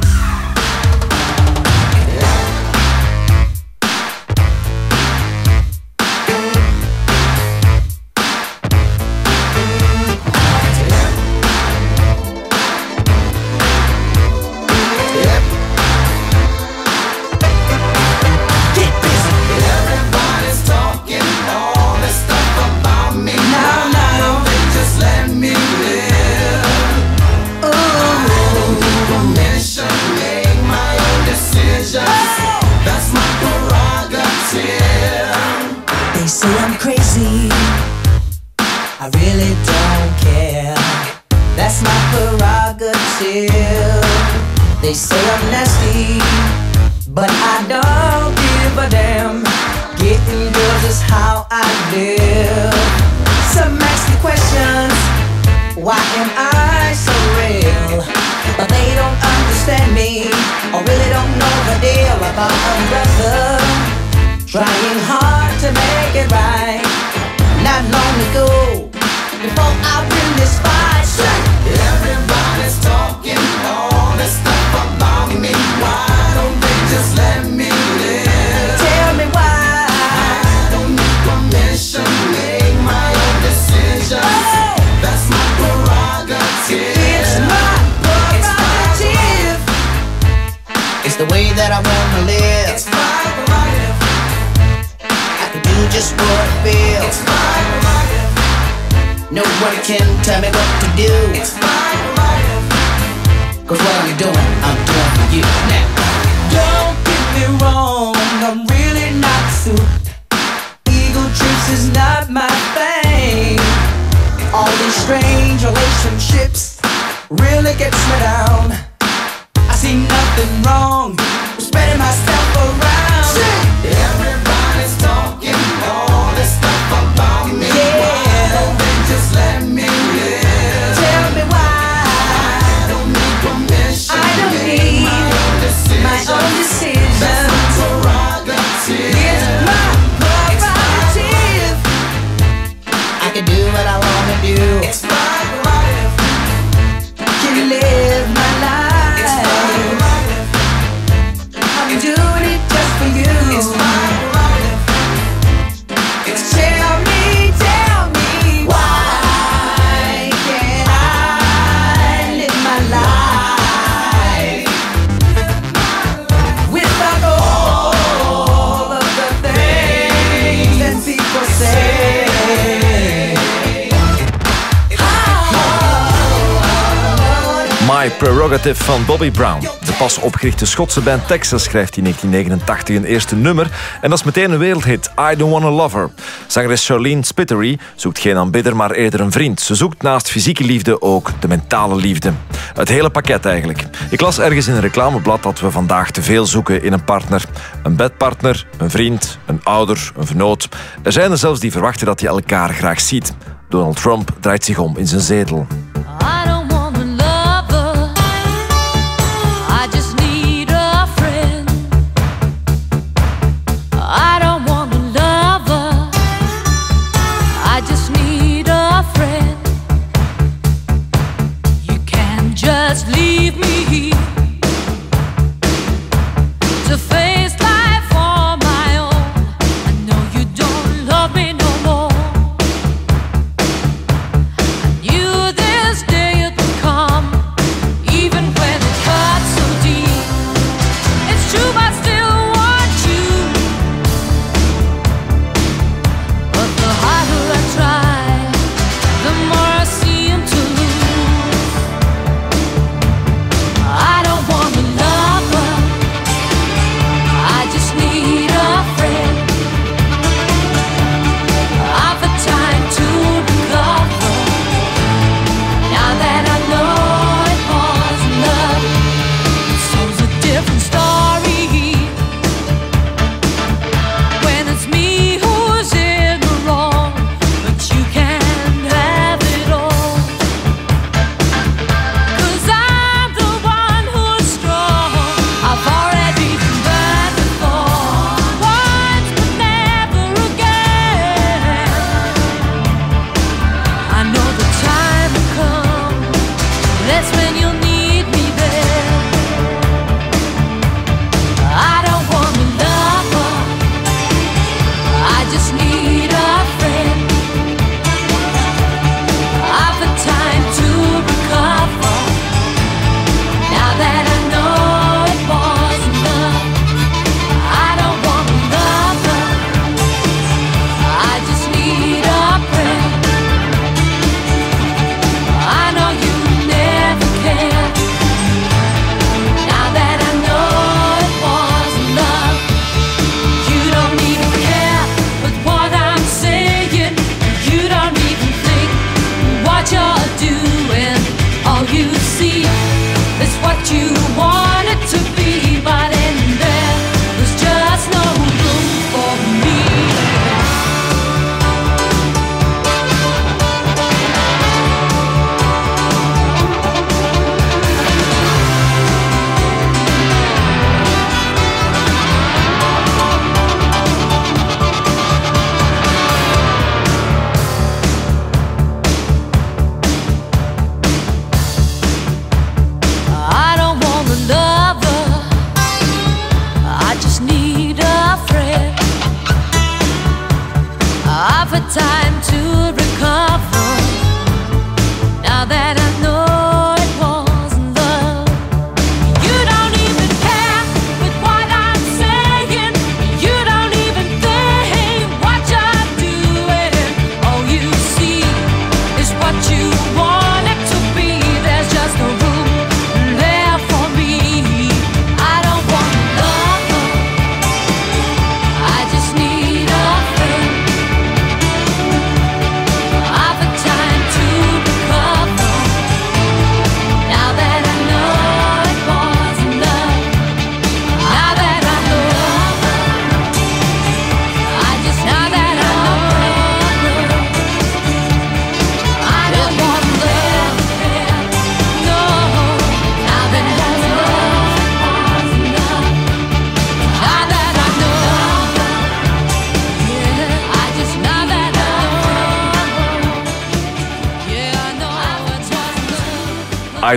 gonna me down. Van Bobby Brown. De pas opgerichte Schotse band Texas schrijft in 1989 een eerste nummer en dat is meteen een wereldhit, I Don't Wanna Love Her. Zangeres Charlene Spittery zoekt geen aanbidder, maar eerder een vriend. Ze zoekt naast fysieke liefde ook de mentale liefde. Het hele pakket eigenlijk. Ik las ergens in een reclameblad dat we vandaag te veel zoeken in een partner. Een bedpartner, een vriend, een ouder, een vernoot. Er zijn er zelfs die verwachten dat je elkaar graag ziet. Donald Trump draait zich om in zijn zetel.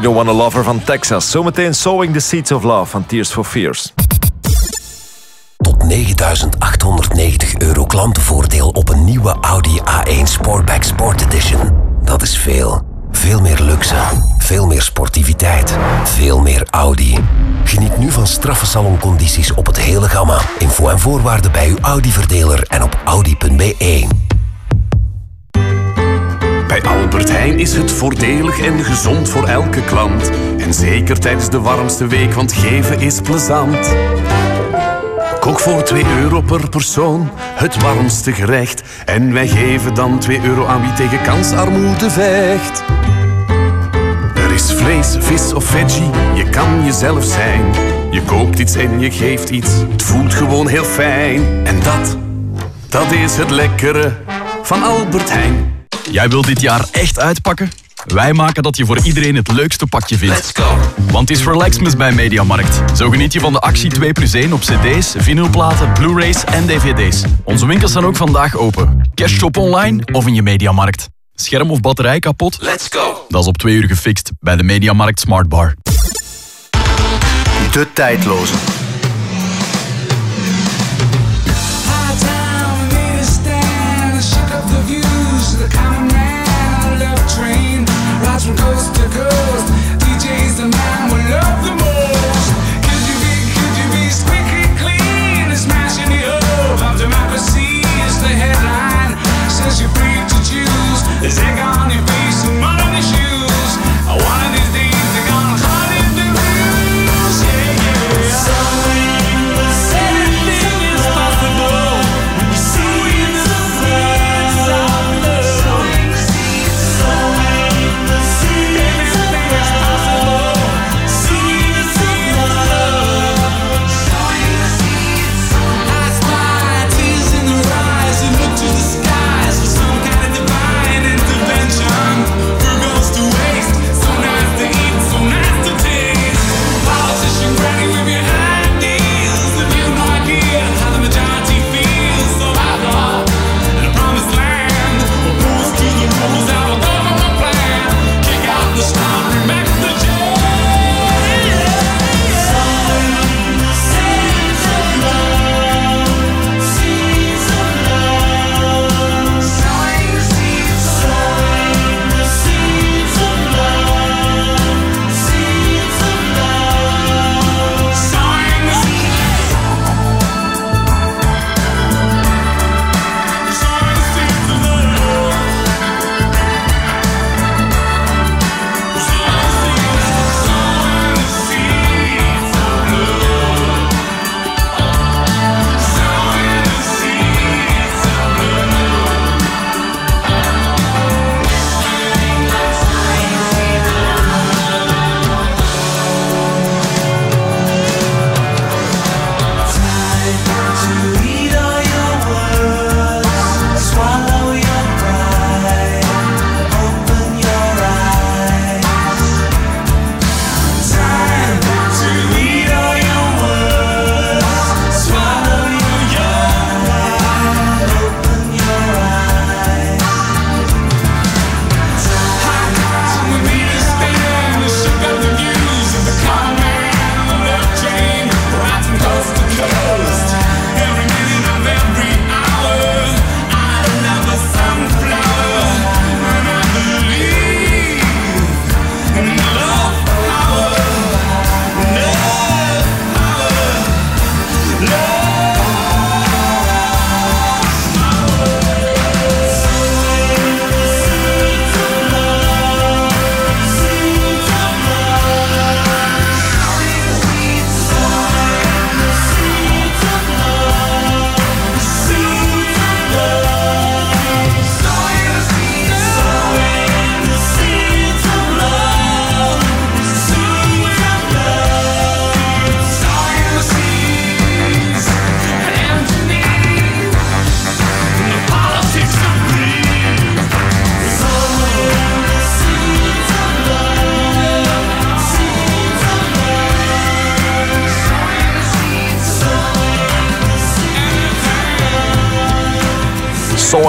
I Don't Wanna Lover van Texas. Zometeen Sowing the Seeds of Love van Tears for Fears. Tot 9.890 euro klantenvoordeel op een nieuwe Audi A1 Sportback Sport Edition. Dat is veel. Veel meer luxe, veel meer sportiviteit, veel meer Audi. Geniet nu van straffe saloncondities op het hele gamma. Info en voorwaarden bij uw Audi-verdeler en op audi.be. Albert Heijn is het voordelig en gezond voor elke klant. En zeker tijdens de warmste week, want geven is plezant. Kook voor 2 euro per persoon, het warmste gerecht. En wij geven dan 2 euro aan wie tegen kansarmoede vecht. Er is vlees, vis of veggie, je kan jezelf zijn. Je koopt iets en je geeft iets, het voelt gewoon heel fijn. En dat, dat is het lekkere van Albert Heijn. Jij wilt dit jaar echt uitpakken? Wij maken dat je voor iedereen het leukste pakje vindt. Let's go! Want het is Relaxmas bij Mediamarkt. Zo geniet je van de actie 2 plus 1 op cd's, vinylplaten, blu-rays en dvd's. Onze winkels zijn ook vandaag open. Cashshop online of in je Mediamarkt. Scherm of batterij kapot? Let's go! Dat is op twee uur gefixt bij de Mediamarkt Smartbar. De tijdloze.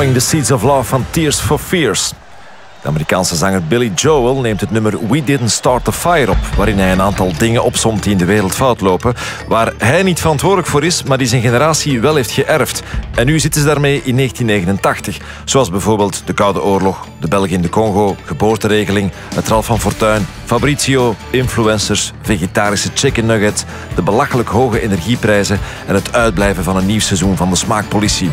Sowing the Seeds of Love van Tears for Fears. De Amerikaanse zanger Billy Joel neemt het nummer We Didn't Start the Fire op, waarin hij een aantal dingen opsomt die in de wereld fout lopen, waar hij niet verantwoordelijk voor is, maar die zijn generatie wel heeft geërfd. En nu zitten ze daarmee in 1989, zoals bijvoorbeeld de Koude Oorlog, de Belgen in de Congo, geboorteregeling, het Ralph van Fortuin, Fabrizio, influencers, vegetarische chicken nuggets, de belachelijk hoge energieprijzen en het uitblijven van een nieuw seizoen van de Smaakpolitie.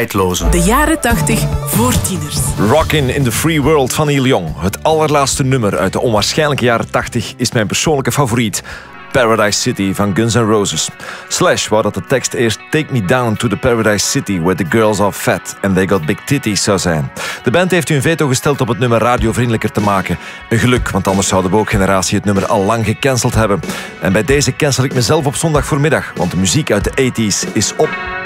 Tijdloze. De jaren 80 voor tieners. Rockin' in the Free World van Neil Young. Het allerlaatste nummer uit de onwaarschijnlijke jaren 80 is mijn persoonlijke favoriet. Paradise City van Guns N' Roses. Slash wou dat de tekst eerst Take Me Down to the Paradise City where the girls are fat and they got big titties zou zijn. De band heeft hun veto gesteld om het nummer radiovriendelijker te maken. Een geluk, want anders zou de woke-generatie het nummer al lang gecanceld hebben. En bij deze cancel ik mezelf op zondag voormiddag, want de muziek uit de 80s is op.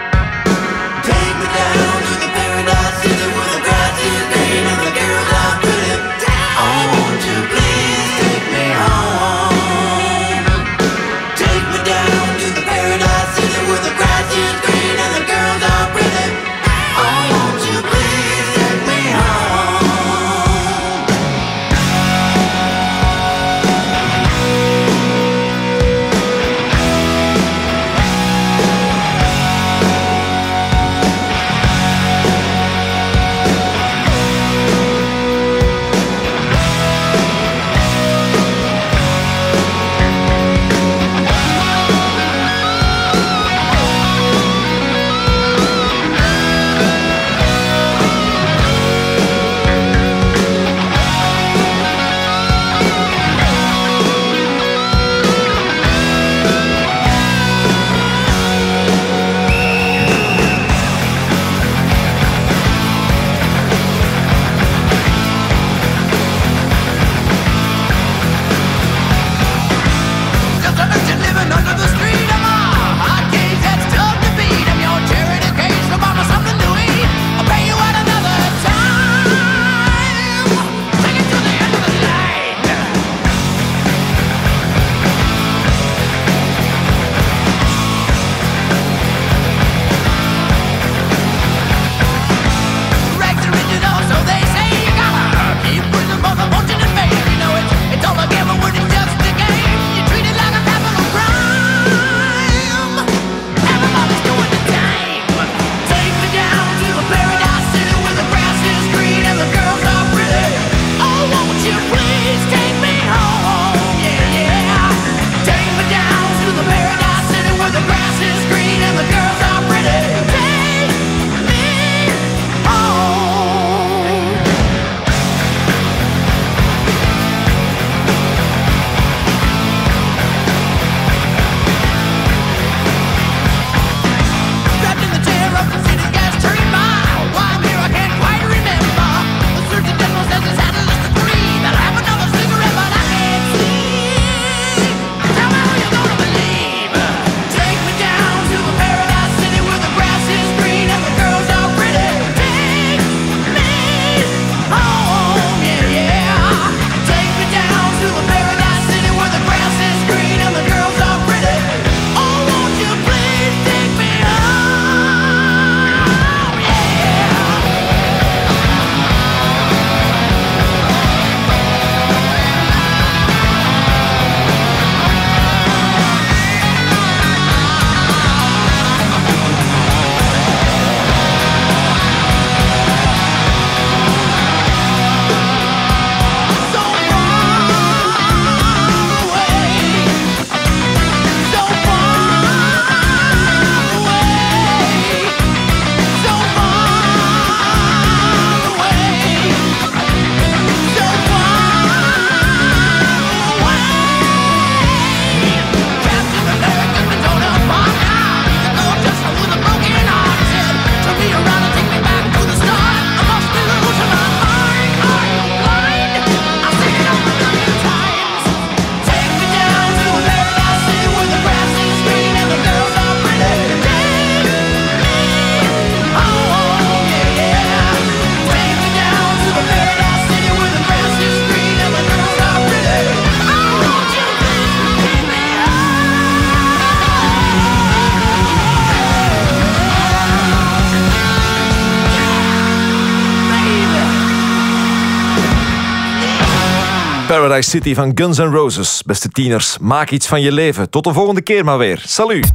City van Guns N' Roses. Beste tieners, maak iets van je leven. Tot de volgende keer maar weer. Salut.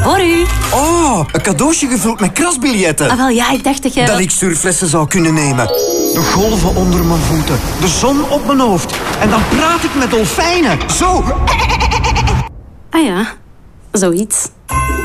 Voor u. Oh, een cadeautje gevuld met krasbiljetten. Ah, wel ja, ik dacht dat je... Dat ik surflessen zou kunnen nemen. De golven onder mijn voeten. De zon op mijn hoofd. En dan praat ik met dolfijnen. Zo. Ah ja, zoiets.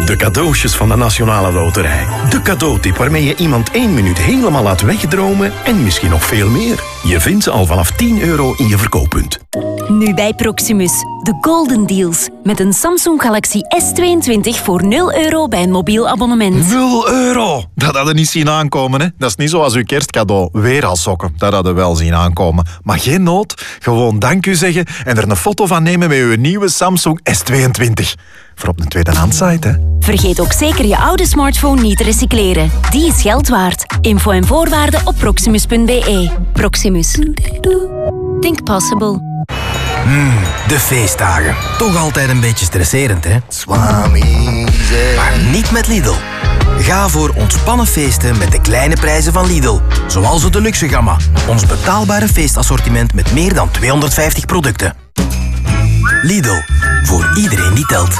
De cadeautjes van de Nationale Loterij. De cadeautip waarmee je iemand één minuut helemaal laat wegdromen en misschien nog veel meer. Je vindt ze al vanaf 10 euro in je verkooppunt. Nu bij Proximus. De Golden Deals. Met een Samsung Galaxy S22 voor 0 euro bij een mobiel abonnement. 0 euro! Dat hadden niet zien aankomen, hè? Dat is niet zoals uw kerstcadeau. Weer al sokken. Dat hadden wel zien aankomen. Maar geen nood. Gewoon dank u zeggen en er een foto van nemen met uw nieuwe Samsung S22. Voor op een tweedehands-site, hè? Vergeet ook zeker je oude smartphone niet te recycleren. Die is geld waard. Info en voorwaarden op proximus.be. Proximus. Think possible. Hmm, de feestdagen. Toch altijd een beetje stresserend, hè? Maar niet met Lidl. Ga voor ontspannen feesten met de kleine prijzen van Lidl. Zoals de Deluxe Gamma. Ons betaalbare feestassortiment met meer dan 250 producten. Lidl. Voor iedereen die telt.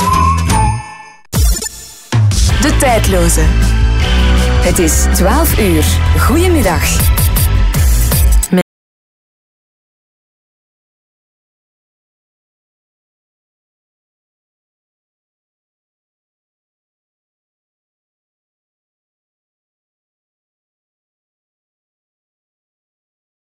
De tijdloze. Het is 12 uur. Goedemiddag.